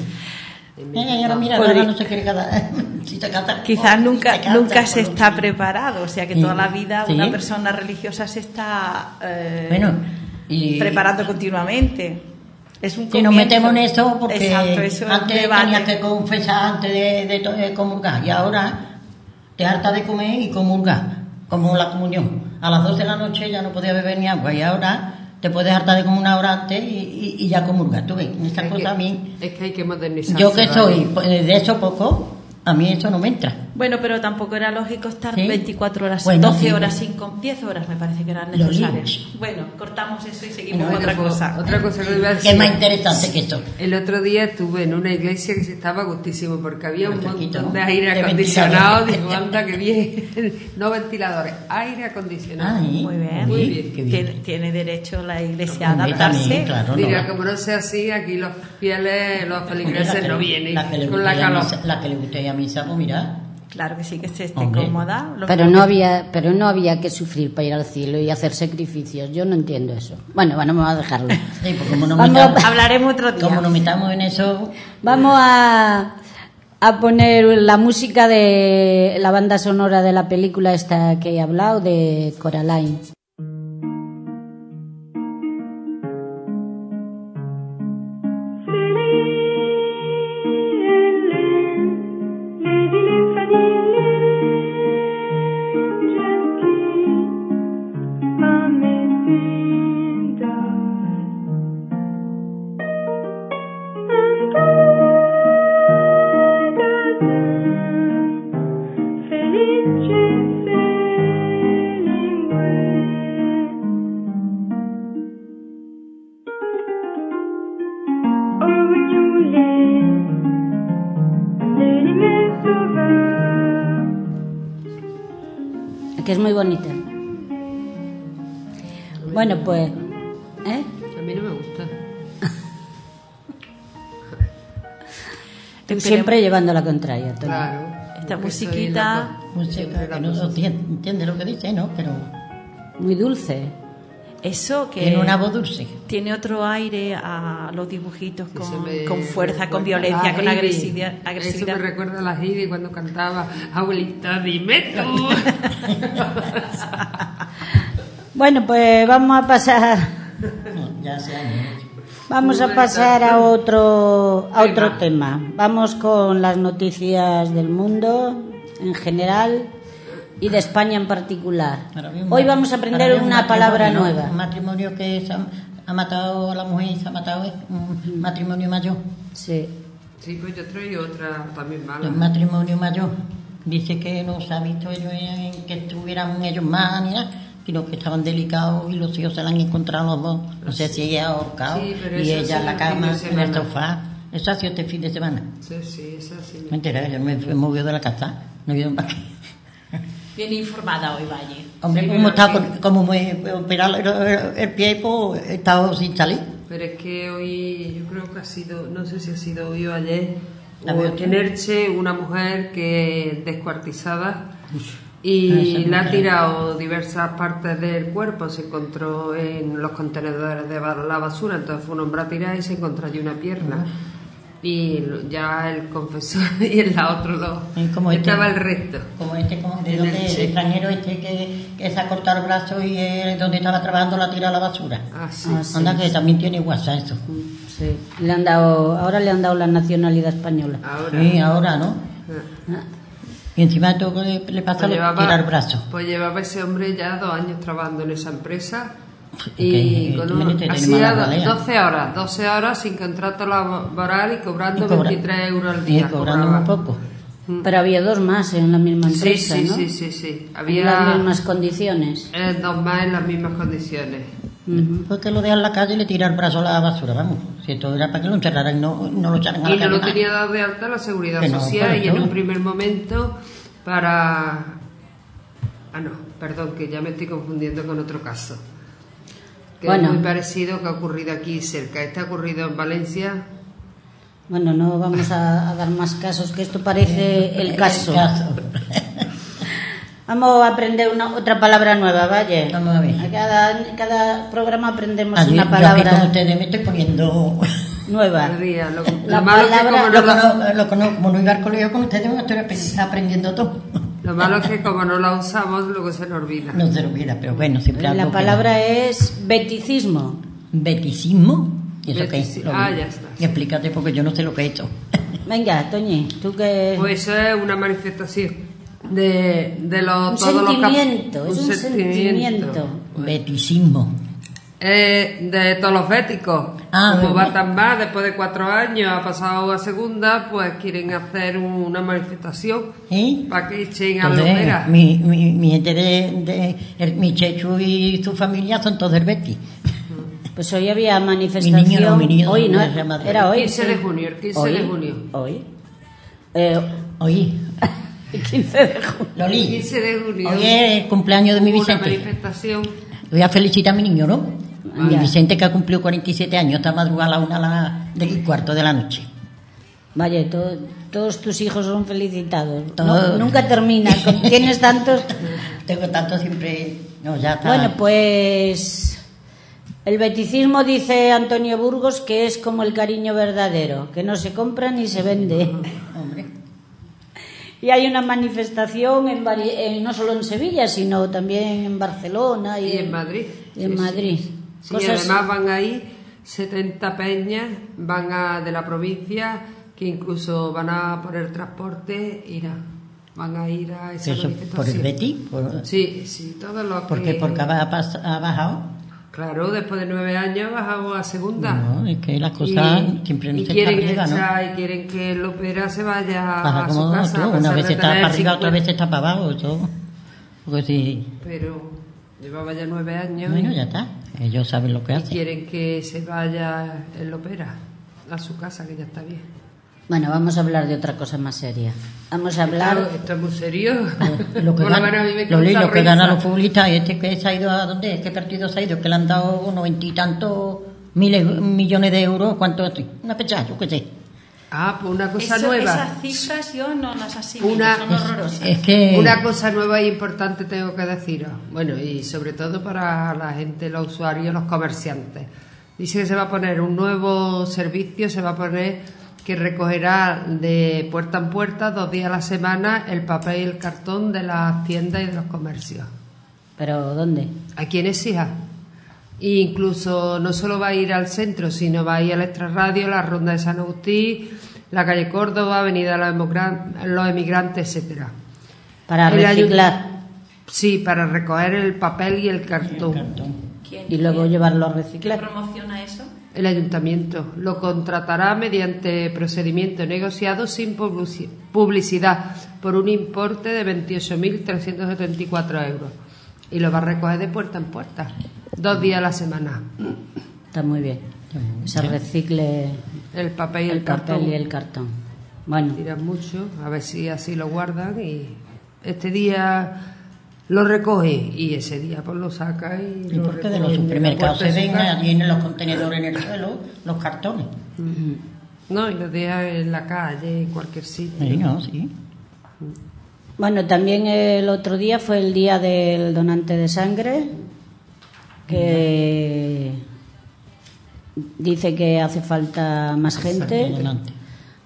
Si Quizás si nunca, se casa, nunca se está preparado, o sea que toda la vida Sí. una persona religiosa se está eh, Bueno, y preparando continuamente. Es un Si nos metemos en eso, porque Exacto, eso es antes tenías que confesar antes de, de de comulgar y ahora te harta de comer y comulgar, como la comunión. a las 12 de la noche ya no podía beber ni agua y ahora te puedes hartar de como una hora antes y, y- y ya comulgas. Tú ves, en estas Es que- cosas a mí, Es que hay que modernizarse. yo que soy pues, de eso poco, a mí eso no me entra. Bueno, pero tampoco era lógico estar Sí. 24 horas, Bueno, 12 sí. horas sin com- 10 horas me parece que eran necesarias. Bueno, cortamos eso y seguimos con otra Pues, cosa. Otra cosa que iba a decir. es más interesante que esto. El otro día estuve en una iglesia que se estaba gustísimo porque había un cerquita, montón ¿no? de aire De acondicionado. ventiladores. Digo, anda, que bien. No ventiladores, aire acondicionado. Ay, Muy bien. Muy bien. qué Tiene, tiene derecho la iglesia a Hombre, adaptarse. también, claro, Diga, no. como no sea así, aquí los fieles, los feligreses no vienen La que le con la a calor. la que le guste a misa, pues mira. Claro que sí, que se esté Hombre. cómoda. Pero no había, pero no había que sufrir para ir al cielo y hacer sacrificios. Yo no entiendo eso. Bueno, bueno, vamos a dejarlo. Sí, pues como nos Vamos metamos, Hablaremos otro día. como nos metamos en eso, Vamos a, a poner la música de la banda sonora de la película esta que he hablado, de Coraline. Siempre llevando la contraria. Claro. Esta musiquita- música que no entiende, lo que dice, ¿no? Pero Muy dulce. Eso que tiene una voz dulce. tiene otro aire a los dibujitos con, me con fuerza, con violencia, con Heidi. agresividad. Eso agresividad. me recuerda a la Heidi cuando cantaba Abuelita, dime tú. Bueno, pues vamos a pasar. Vamos a pasar a otro, a otro tema. Vamos con las noticias del mundo en general y de España en particular. Mismo- Hoy vamos a aprender una palabra nueva. Un matrimonio que se ha, ha matado a la mujer y se ha matado es un matrimonio mayor. Sí. Sí, pues yo traigo otra también mala. Un matrimonio mayor. Dice que no se ha visto ellos en que estuvieran ellos más ni nada, sino que estaban delicados y los hijos se la han encontrado los dos. No sé si ella ahorcado Sí, y ella en la cama, en el sofá. Eso ha sido este fin de semana. Sí, sí, esa sí. Me enteré, yo me he movido de la casa. No he ido qué. Bien informada hoy, Valle. Hombre, Sí, como, estaba con- como me operaron el, pie, pues he estado sin salir. Pero es que hoy, yo creo que ha sido, no sé si ha sido hoy o ayer, veo en Elche una mujer que descuartizada y esa le ha tirado diversas partes del cuerpo, se encontró en los contenedores de la basura, entonces fue un hombre a tirar y se encontró allí una pierna. Y ya el confesor y el la otro lo, como este- estaba el resto. Como este, como de En donde, Elche. el extranjero este que, que se ha cortado el brazo y eh, donde estaba trabajando la tira a la basura. Ah, sí. Ah, sí. Anda que también tiene WhatsApp eso. Sí. Le han dado, ahora le han dado la nacionalidad española. Ahora. Sí, ahora, ¿no? Ah. Y encima que le, pasa Pues llevaba, tira el brazo. pues llevaba ese hombre ya dos años trabajando en esa empresa y con un, hacía mala ralea. 12 horas, 12 horas sin contrato laboral y cobrando Y cobra- 23 euros al Y día. cobrando cobraba. muy poco. Pero había dos más en la misma Sí, empresa, sí, ¿no? sí, sí, sí. En Había las mismas condiciones. eh, dos más en las mismas condiciones. Ujú. Porque lo deja en la calle y le tira el brazo a la basura, vamos. Si esto era para que lo encerraran y no, no lo echaran a la Y no lo tenía dado de alta la seguridad Que social y en un primer momento para... Ah, no, perdón, que ya me estoy confundiendo con otro caso. Que Bueno. es muy parecido que ha ocurrido aquí cerca. Este ha ocurrido en Valencia. Bueno, no vamos a, a dar más casos, que esto parece el caso. Vamos a aprender una, otra palabra nueva, vaya. Vamos a ver. Cada, cada programa aprendemos una yo palabra ustedes me estoy poniendo... nueva. Lo, La lo malo es que palabra- como Lo no como no iba al colegio con ustedes, me estoy apre- aprendiendo todo. Lo malo es que como no la usamos, luego se nos olvida. No se lo hubiera, pero bueno, siempre La algo que- palabra es beticismo. ¿Beticismo? ¿Y eso qué Betici- es? Lo- ah, ya está. Y explícate porque yo no sé lo que he hecho. Venga, Toñi, tú que... Pues eso es una manifestación de, de los, Un todos los sentimiento, es un sentimiento. Beticismo. Eh, de todos los béticos. Ah, Como bueno. va tan mal, después de cuatro años, ha pasado a segunda, pues quieren hacer una manifestación ¿Eh? para que echen a mi, mi, mi gente de, de- el- mi Chechu y su familia son todos del Betis. Pues hoy había manifestación. Mi niño no, mi niño hoy no, era hoy. 15 sí. de junio, el 15 Hoy, de junio. Hoy. Eh, Oye, el 15 de junio. Loli, 15 de junio. hoy es el cumpleaños de mi una Vicente. manifestación. Voy a felicitar a mi niño, ¿no? Mi. Vicente que ha cumplido 47 años, esta madrugada a la una a la- del cuarto de la noche. Vaya, to- todos tus hijos son felicitados. No, nunca termina. con- Tienes tantos. Tengo tanto siempre... No, ya está. Bueno, pues. El beticismo dice Antonio Burgos que es como el cariño verdadero, que no se compra ni se vende. Hombre, Y hay una manifestación en en- no solo en Sevilla, sino también en Barcelona y, Y en Madrid. y en Sí, sí. Madrid. Sí, Cosas- además van ahí 70 peñas, van a, de la provincia, que incluso van a poner transporte, irá. Van a ir a esa eso por el. Betis, por, Sí, sí, todos los porque que... porque ha bajado. Claro, después de nueve años bajamos a segunda. No, es que las cosas y, siempre no y se quieren arriba, ¿no? echar- y quieren que el ópera se vaya Baja a su como casa. una vez está para arriba, otra 50. vez está para abajo. Todo. Porque si, Pero llevaba ya nueve años bueno, y, ya está. Ellos saben lo que y hacen. quieren que se vaya el ópera a su casa, que ya está bien. Bueno, vamos a hablar de otra cosa más seria. Vamos a hablar. Claro, esto es muy serio. Lo que, gana, lo, causa lo que ganan los futbolistas, y este que se ha ido a dónde, ¿qué partido se ha ido? Que le han dado noventa y tantos miles, millones de euros, ¿cuánto? Una fecha, yo qué sé. Ah, pues una cosa Eso- nueva. Esas cifras yo no las asimilo, Una- son horrorosas. Es que Una cosa nueva e importante tengo que deciros. Bueno, y sobre todo para la gente, los usuarios, los comerciantes. Dice que se va a poner un nuevo servicio, se va a poner que recogerá de puerta en puerta, dos días a la semana, el papel y el cartón de las tiendas y de los comercios. ¿Pero dónde? Aquí en Exija. E incluso no solo va a ir al centro, sino va a ir al extrarradio, la ronda de San Agustín, la calle Córdoba, Avenida Los Emigran- Los Emigrantes, etcétera. Para El reciclar Sí, para recoger el papel y el cartón. ¿Quién- y luego llevarlo a ¿Quién reciclar. promociona eso? El ayuntamiento lo contratará mediante procedimiento negociado sin publici- publicidad por un importe de 28.374 euros y lo va a recoger de puerta en puerta, dos días a la semana. Está muy bien. Se recicle El papel y el, el papel cartón. y el cartón. Bueno, Tiran mucho, a ver si así lo guardan y este día lo recoge y ese día pues lo saca y, ¿Y lo por qué de recoge los supermercados se ven casa. allí en los contenedores en el suelo los cartones? No, y lo deja en la calle, en cualquier sitio. Sí, no, sí. Bueno, también el otro día fue el día del donante de sangre, que dice que hace falta más gente, Adelante.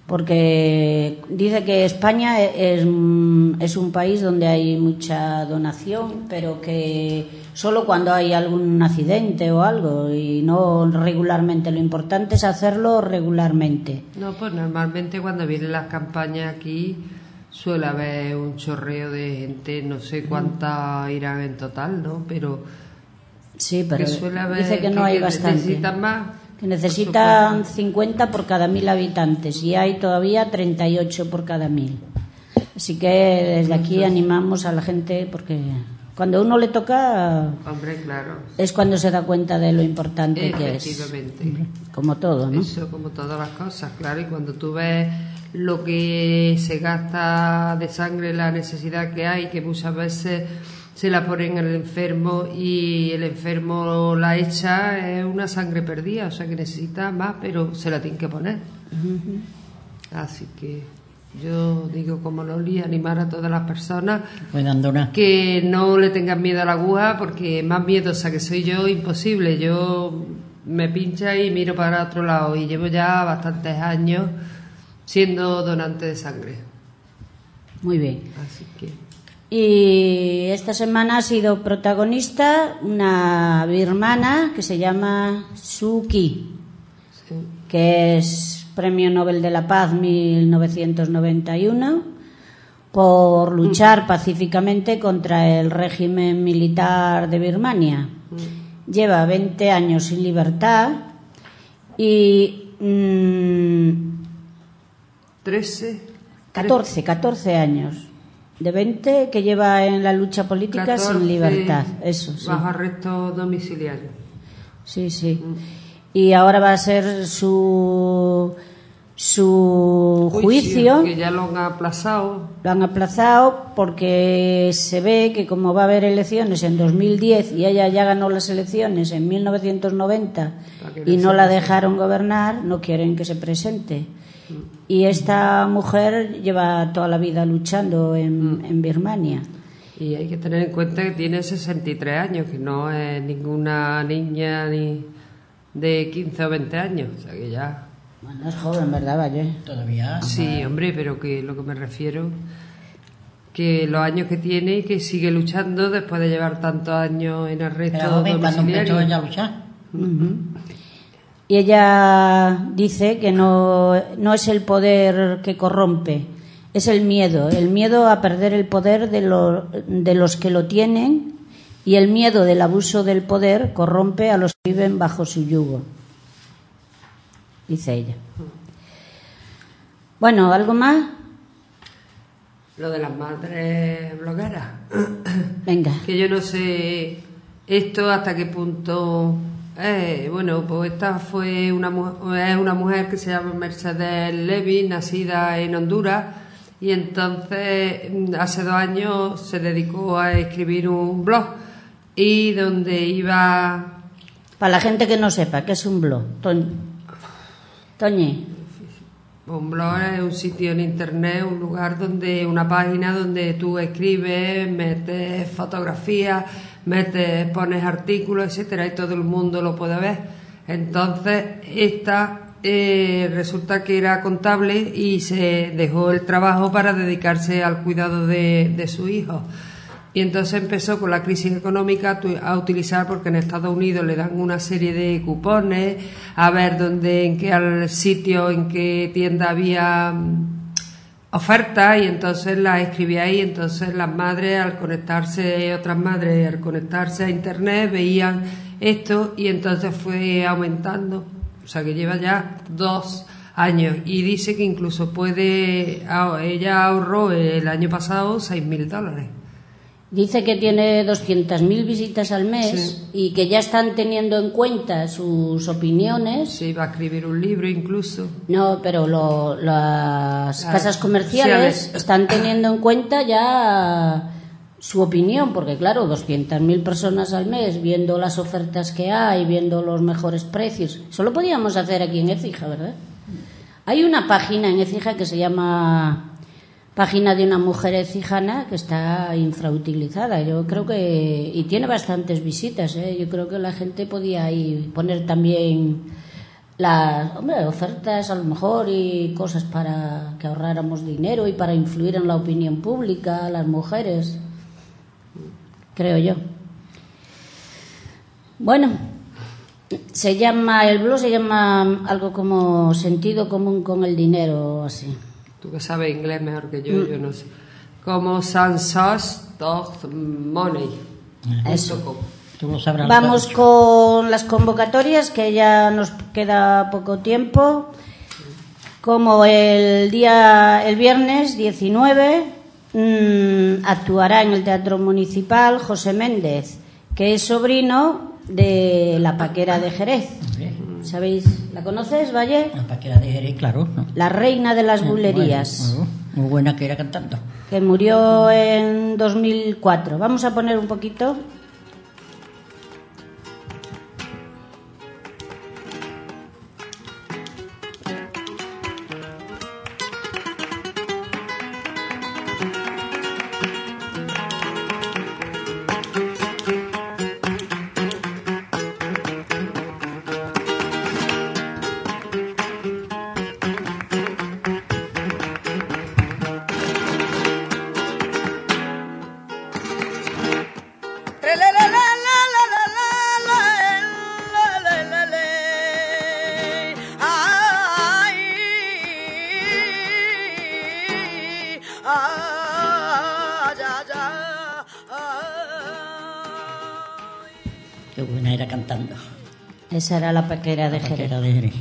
Porque dice que España es, mm, es un país donde hay mucha donación, pero que solo cuando hay algún accidente o algo, y no regularmente. Lo importante es hacerlo regularmente. No, pues normalmente cuando vienen las campañas aquí suele haber un chorreo de gente, no sé cuántas irán en total, ¿no? Pero Sí, pero que suele haber dice que no hay bastante. necesitan más. Que necesitan 50 por cada mil habitantes y hay todavía 38 por cada mil. Así que desde aquí animamos a la gente porque cuando uno le toca Hombre, claro. es cuando se da cuenta de lo importante que es. Efectivamente. Como todo, ¿no? Eso, como todas las cosas, claro. Y cuando tú ves lo que se gasta de sangre, la necesidad que hay, que muchas veces se la ponen al enfermo y el enfermo la echa, es una sangre perdida, o sea que necesita más, pero se la tienen que poner. Así que yo digo como Loli, animar a todas las personas que no le tengan miedo a la aguja porque más miedosa que soy yo, imposible. Yo me pincha y miro para otro lado y llevo ya bastantes años siendo donante de sangre. Muy bien. Así que Y esta semana ha sido protagonista una birmana que se llama Suki. sí. que es Premio Nobel de la Paz 1991 por luchar pacíficamente contra el régimen militar de Birmania. Lleva 20 años sin libertad y mm, 13. 14, 14 años. De 20 que lleva en la lucha política 14 sin libertad. Eso, sí. Bajo arresto domiciliario. Sí, sí. Y ahora va a ser su su juicio. Que ya lo han aplazado. Lo han aplazado porque se ve que como va a haber elecciones en 2010 y ella ya ganó las elecciones en 1990 y no la dejaron gobernar, no quieren que se presente. Y esta mujer lleva toda la vida luchando en, en Birmania. Y hay que tener en cuenta que tiene 63 años, que no es ninguna niña ni de 15 o 20 años. O sea que ya. Bueno, es joven, ¿verdad, Valle? Todavía. Sí, hombre, pero que lo que me refiero, que los años que tiene y que sigue luchando después de llevar tantos años en arresto joven cuando empezó domiciliario. ella a luchar. Y ella dice que no, no es el poder que corrompe, es el miedo, el miedo a perder el poder de, lo- de los que lo tienen y el miedo del abuso del poder corrompe a los que viven bajo su yugo, dice ella. Bueno, ¿algo más? Lo de las madres blogueras. Venga. que yo no sé esto hasta qué punto. Eh, bueno, pues esta fue una, es una mujer que se llama Mercedes Levy, nacida en Honduras, y entonces mm, hace dos años se dedicó a escribir un blog y donde iba Para la gente que no sepa, ¿qué es un blog? Toñ- Toñi. Un blog es un sitio en internet, un lugar donde, una página donde tú escribes, metes fotografías, metes, pones artículos, etcétera, y todo el mundo lo puede ver. Entonces, esta eh, resulta que era contable y se dejó el trabajo para dedicarse al cuidado de, de su hijo. Y entonces empezó con la crisis económica a utilizar, porque en Estados Unidos le dan una serie de cupones, a ver dónde, en qué al sitio, en qué tienda había mm, ofertas, y entonces las escribía ahí. Entonces las madres, al conectarse, otras madres, al conectarse a internet, veían esto y entonces fue aumentando. O sea que lleva ya dos años y dice que incluso puede, ah, ella ahorró el año pasado seis mil dólares. Dice que tiene 200.000 visitas al mes y que ya están teniendo en cuenta sus opiniones. Se iba a escribir un libro incluso. No, pero lo- las Las casas comerciales están teniendo en cuenta ya su opinión, porque claro, 200.000 personas al mes viendo las ofertas que hay, viendo los mejores precios. Eso lo podíamos hacer aquí en Écija, ¿verdad? Hay una página en Écija que se llama Página de una mujer ecijana que está infrautilizada. Yo creo que. Y tiene bastantes visitas, ¿eh? Yo creo que la gente podía ahí poner también las hombre, ofertas a lo mejor y cosas para que ahorráramos dinero y para influir en la opinión pública, las mujeres, creo yo. Bueno, se llama, el blog se llama algo como sentido común con el dinero así. Tú que sabes inglés mejor que yo, yo no sé. Como Sansas Dog Money. Eso. punto com. Tú lo sabrás. Vamos con las convocatorias, que ya nos queda poco tiempo. Como el día, el viernes 19, mm, actuará en el Teatro Municipal José Méndez, que es sobrino de la Paquera de Jerez. ¿Sabéis? ¿La conoces, Valle? La paquera de Jerez, claro. ¿no? La reina de las bulerías, Bueno, muy buena que era cantando. que murió en 2004. Vamos a poner un poquito. Era cantando. Esa era la paquera de Jerez. Era de Jerez.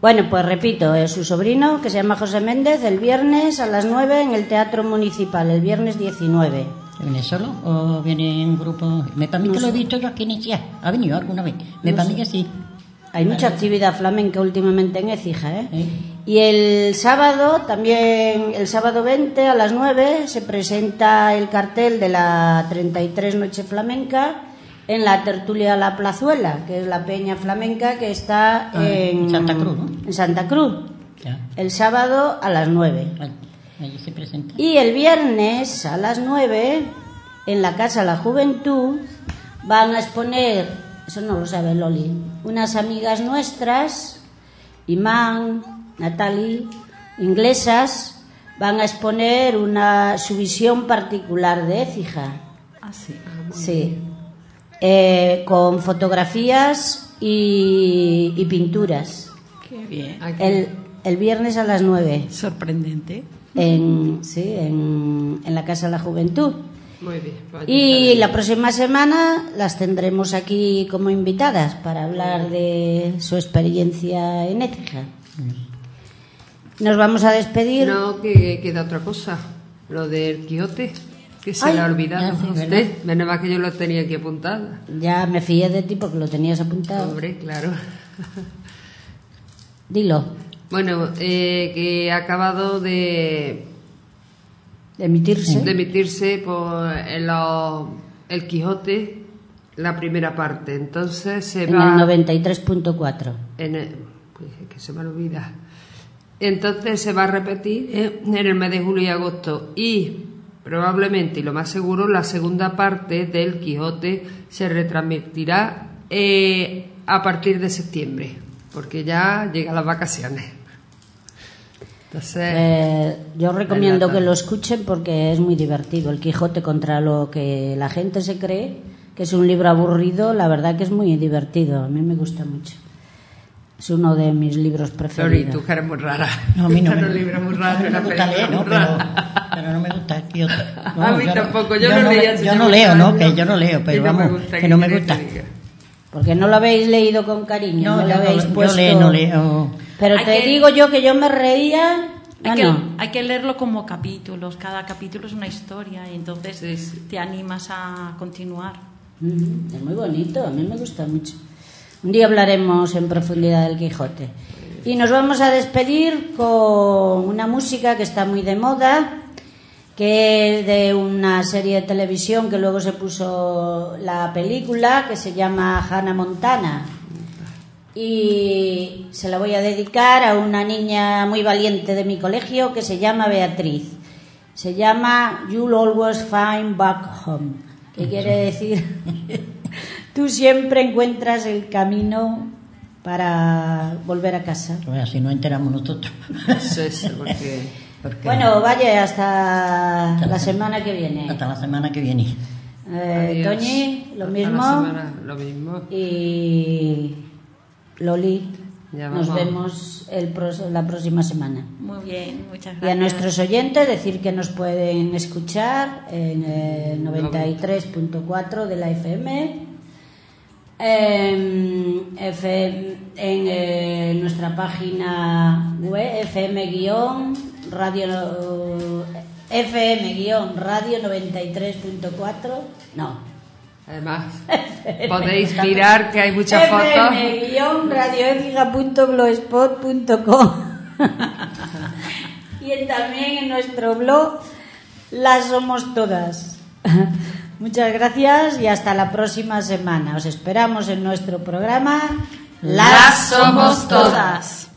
Bueno, pues repito, es su sobrino, que se llama José Méndez, el viernes a las 9 en el Teatro Municipal, el viernes 19. ¿Viene solo o viene en grupo? Me parece que lo he visto yo aquí en Isia. ¿Ha venido alguna vez? Me parece que sí. Hay mucha actividad flamenca últimamente en Écija, ¿eh? ¿Eh? Y el sábado, también el sábado 20 a las 9, se presenta el cartel de la 33 Noche Flamenca en la tertulia La Plazuela, que es la peña flamenca que está Ah, en Santa Cruz, ¿no? en Santa Cruz, Ya. el sábado a las 9. Allí, se presenta. Y el viernes a las 9, en la Casa La Juventud, van a exponer, eso no lo sabe Loli, unas amigas nuestras, Imán, Natali, inglesas, van a exponer una, su visión particular de Écija. Ah, sí. Sí. Eh, con fotografías y, y pinturas. Qué bien. Aquí. El, el viernes a las 9. Sorprendente. en, sí, en, en la Casa de la Juventud. Muy bien. pues Y la próxima semana las tendremos aquí como invitadas para hablar de su experiencia en Écija. Nos vamos a despedir. No, que queda otra cosa. Lo del Quijote, que se Ay, le ha olvidado ya, sí, usted. Menos mal que yo lo tenía aquí apuntado. Ya me fié de ti porque lo tenías apuntado. Hombre, claro. Dilo, Bueno, eh, que ha acabado de, de emitirse. de emitirse por el, el Quijote, la primera parte. Entonces se en va... el 93.4. en el- pues, es que se me olvida. Entonces se va a repetir eh, en el mes de julio y agosto y probablemente y lo más seguro la segunda parte del Quijote se retransmitirá eh, a partir de septiembre porque ya llegan las vacaciones. Entonces, Eh, yo recomiendo que lo escuchen porque es muy divertido. El Quijote contra lo que la gente se cree, que es un libro aburrido, la verdad que es muy divertido. A mí me gusta mucho. Es uno de mis libros preferidos. tú que eres muy rara. No, a mí no me, un libro muy raro, me gusta leer, ¿no? Pero, no me gusta Quijote. No, A mí yo no- tampoco, yo no leía Yo no leo, ¿no? Que yo no leo, pero no me vamos, gusta, que ¿qué no me gusta. Porque no lo habéis leído con cariño, No, no, yo lo no habéis yo puesto. leo, no leo. Pero Hay te que- digo yo que yo me reía. Hay, que, hay que leerlo como capítulos, cada capítulo es una historia y entonces Sí, sí. te animas a continuar. Es muy bonito, a mí me gusta mucho. Un día hablaremos en profundidad del Quijote. Y nos vamos a despedir con una música que está muy de moda, que es de una serie de televisión que luego se puso la película, que se llama Hannah Montana. Y se la voy a dedicar a una niña muy valiente de mi colegio que se llama Beatriz. Se llama You'll Always Find Back Home, que quiere decir tú siempre encuentras el camino para volver a casa. Pues así nos enteramos nosotros. Sí, porque Porque Bueno, vaya, hasta la semana que viene. hasta la semana que viene. Eh. Toñi, lo Hasta mismo. semana, lo mismo. Y Loli, Ya nos vemos el la próxima semana. Muy bien, muchas Y a gracias. nuestros oyentes decir que nos pueden escuchar en el 93.4 de la FM, FM, en eh, nuestra página web FM-radio FM-radio 93.4 no Además, podéis mirar que hay muchas fotos. y también en nuestro blog Las Somos Todas. Muchas gracias y hasta la próxima semana. Os esperamos en nuestro programa Las Somos Todas.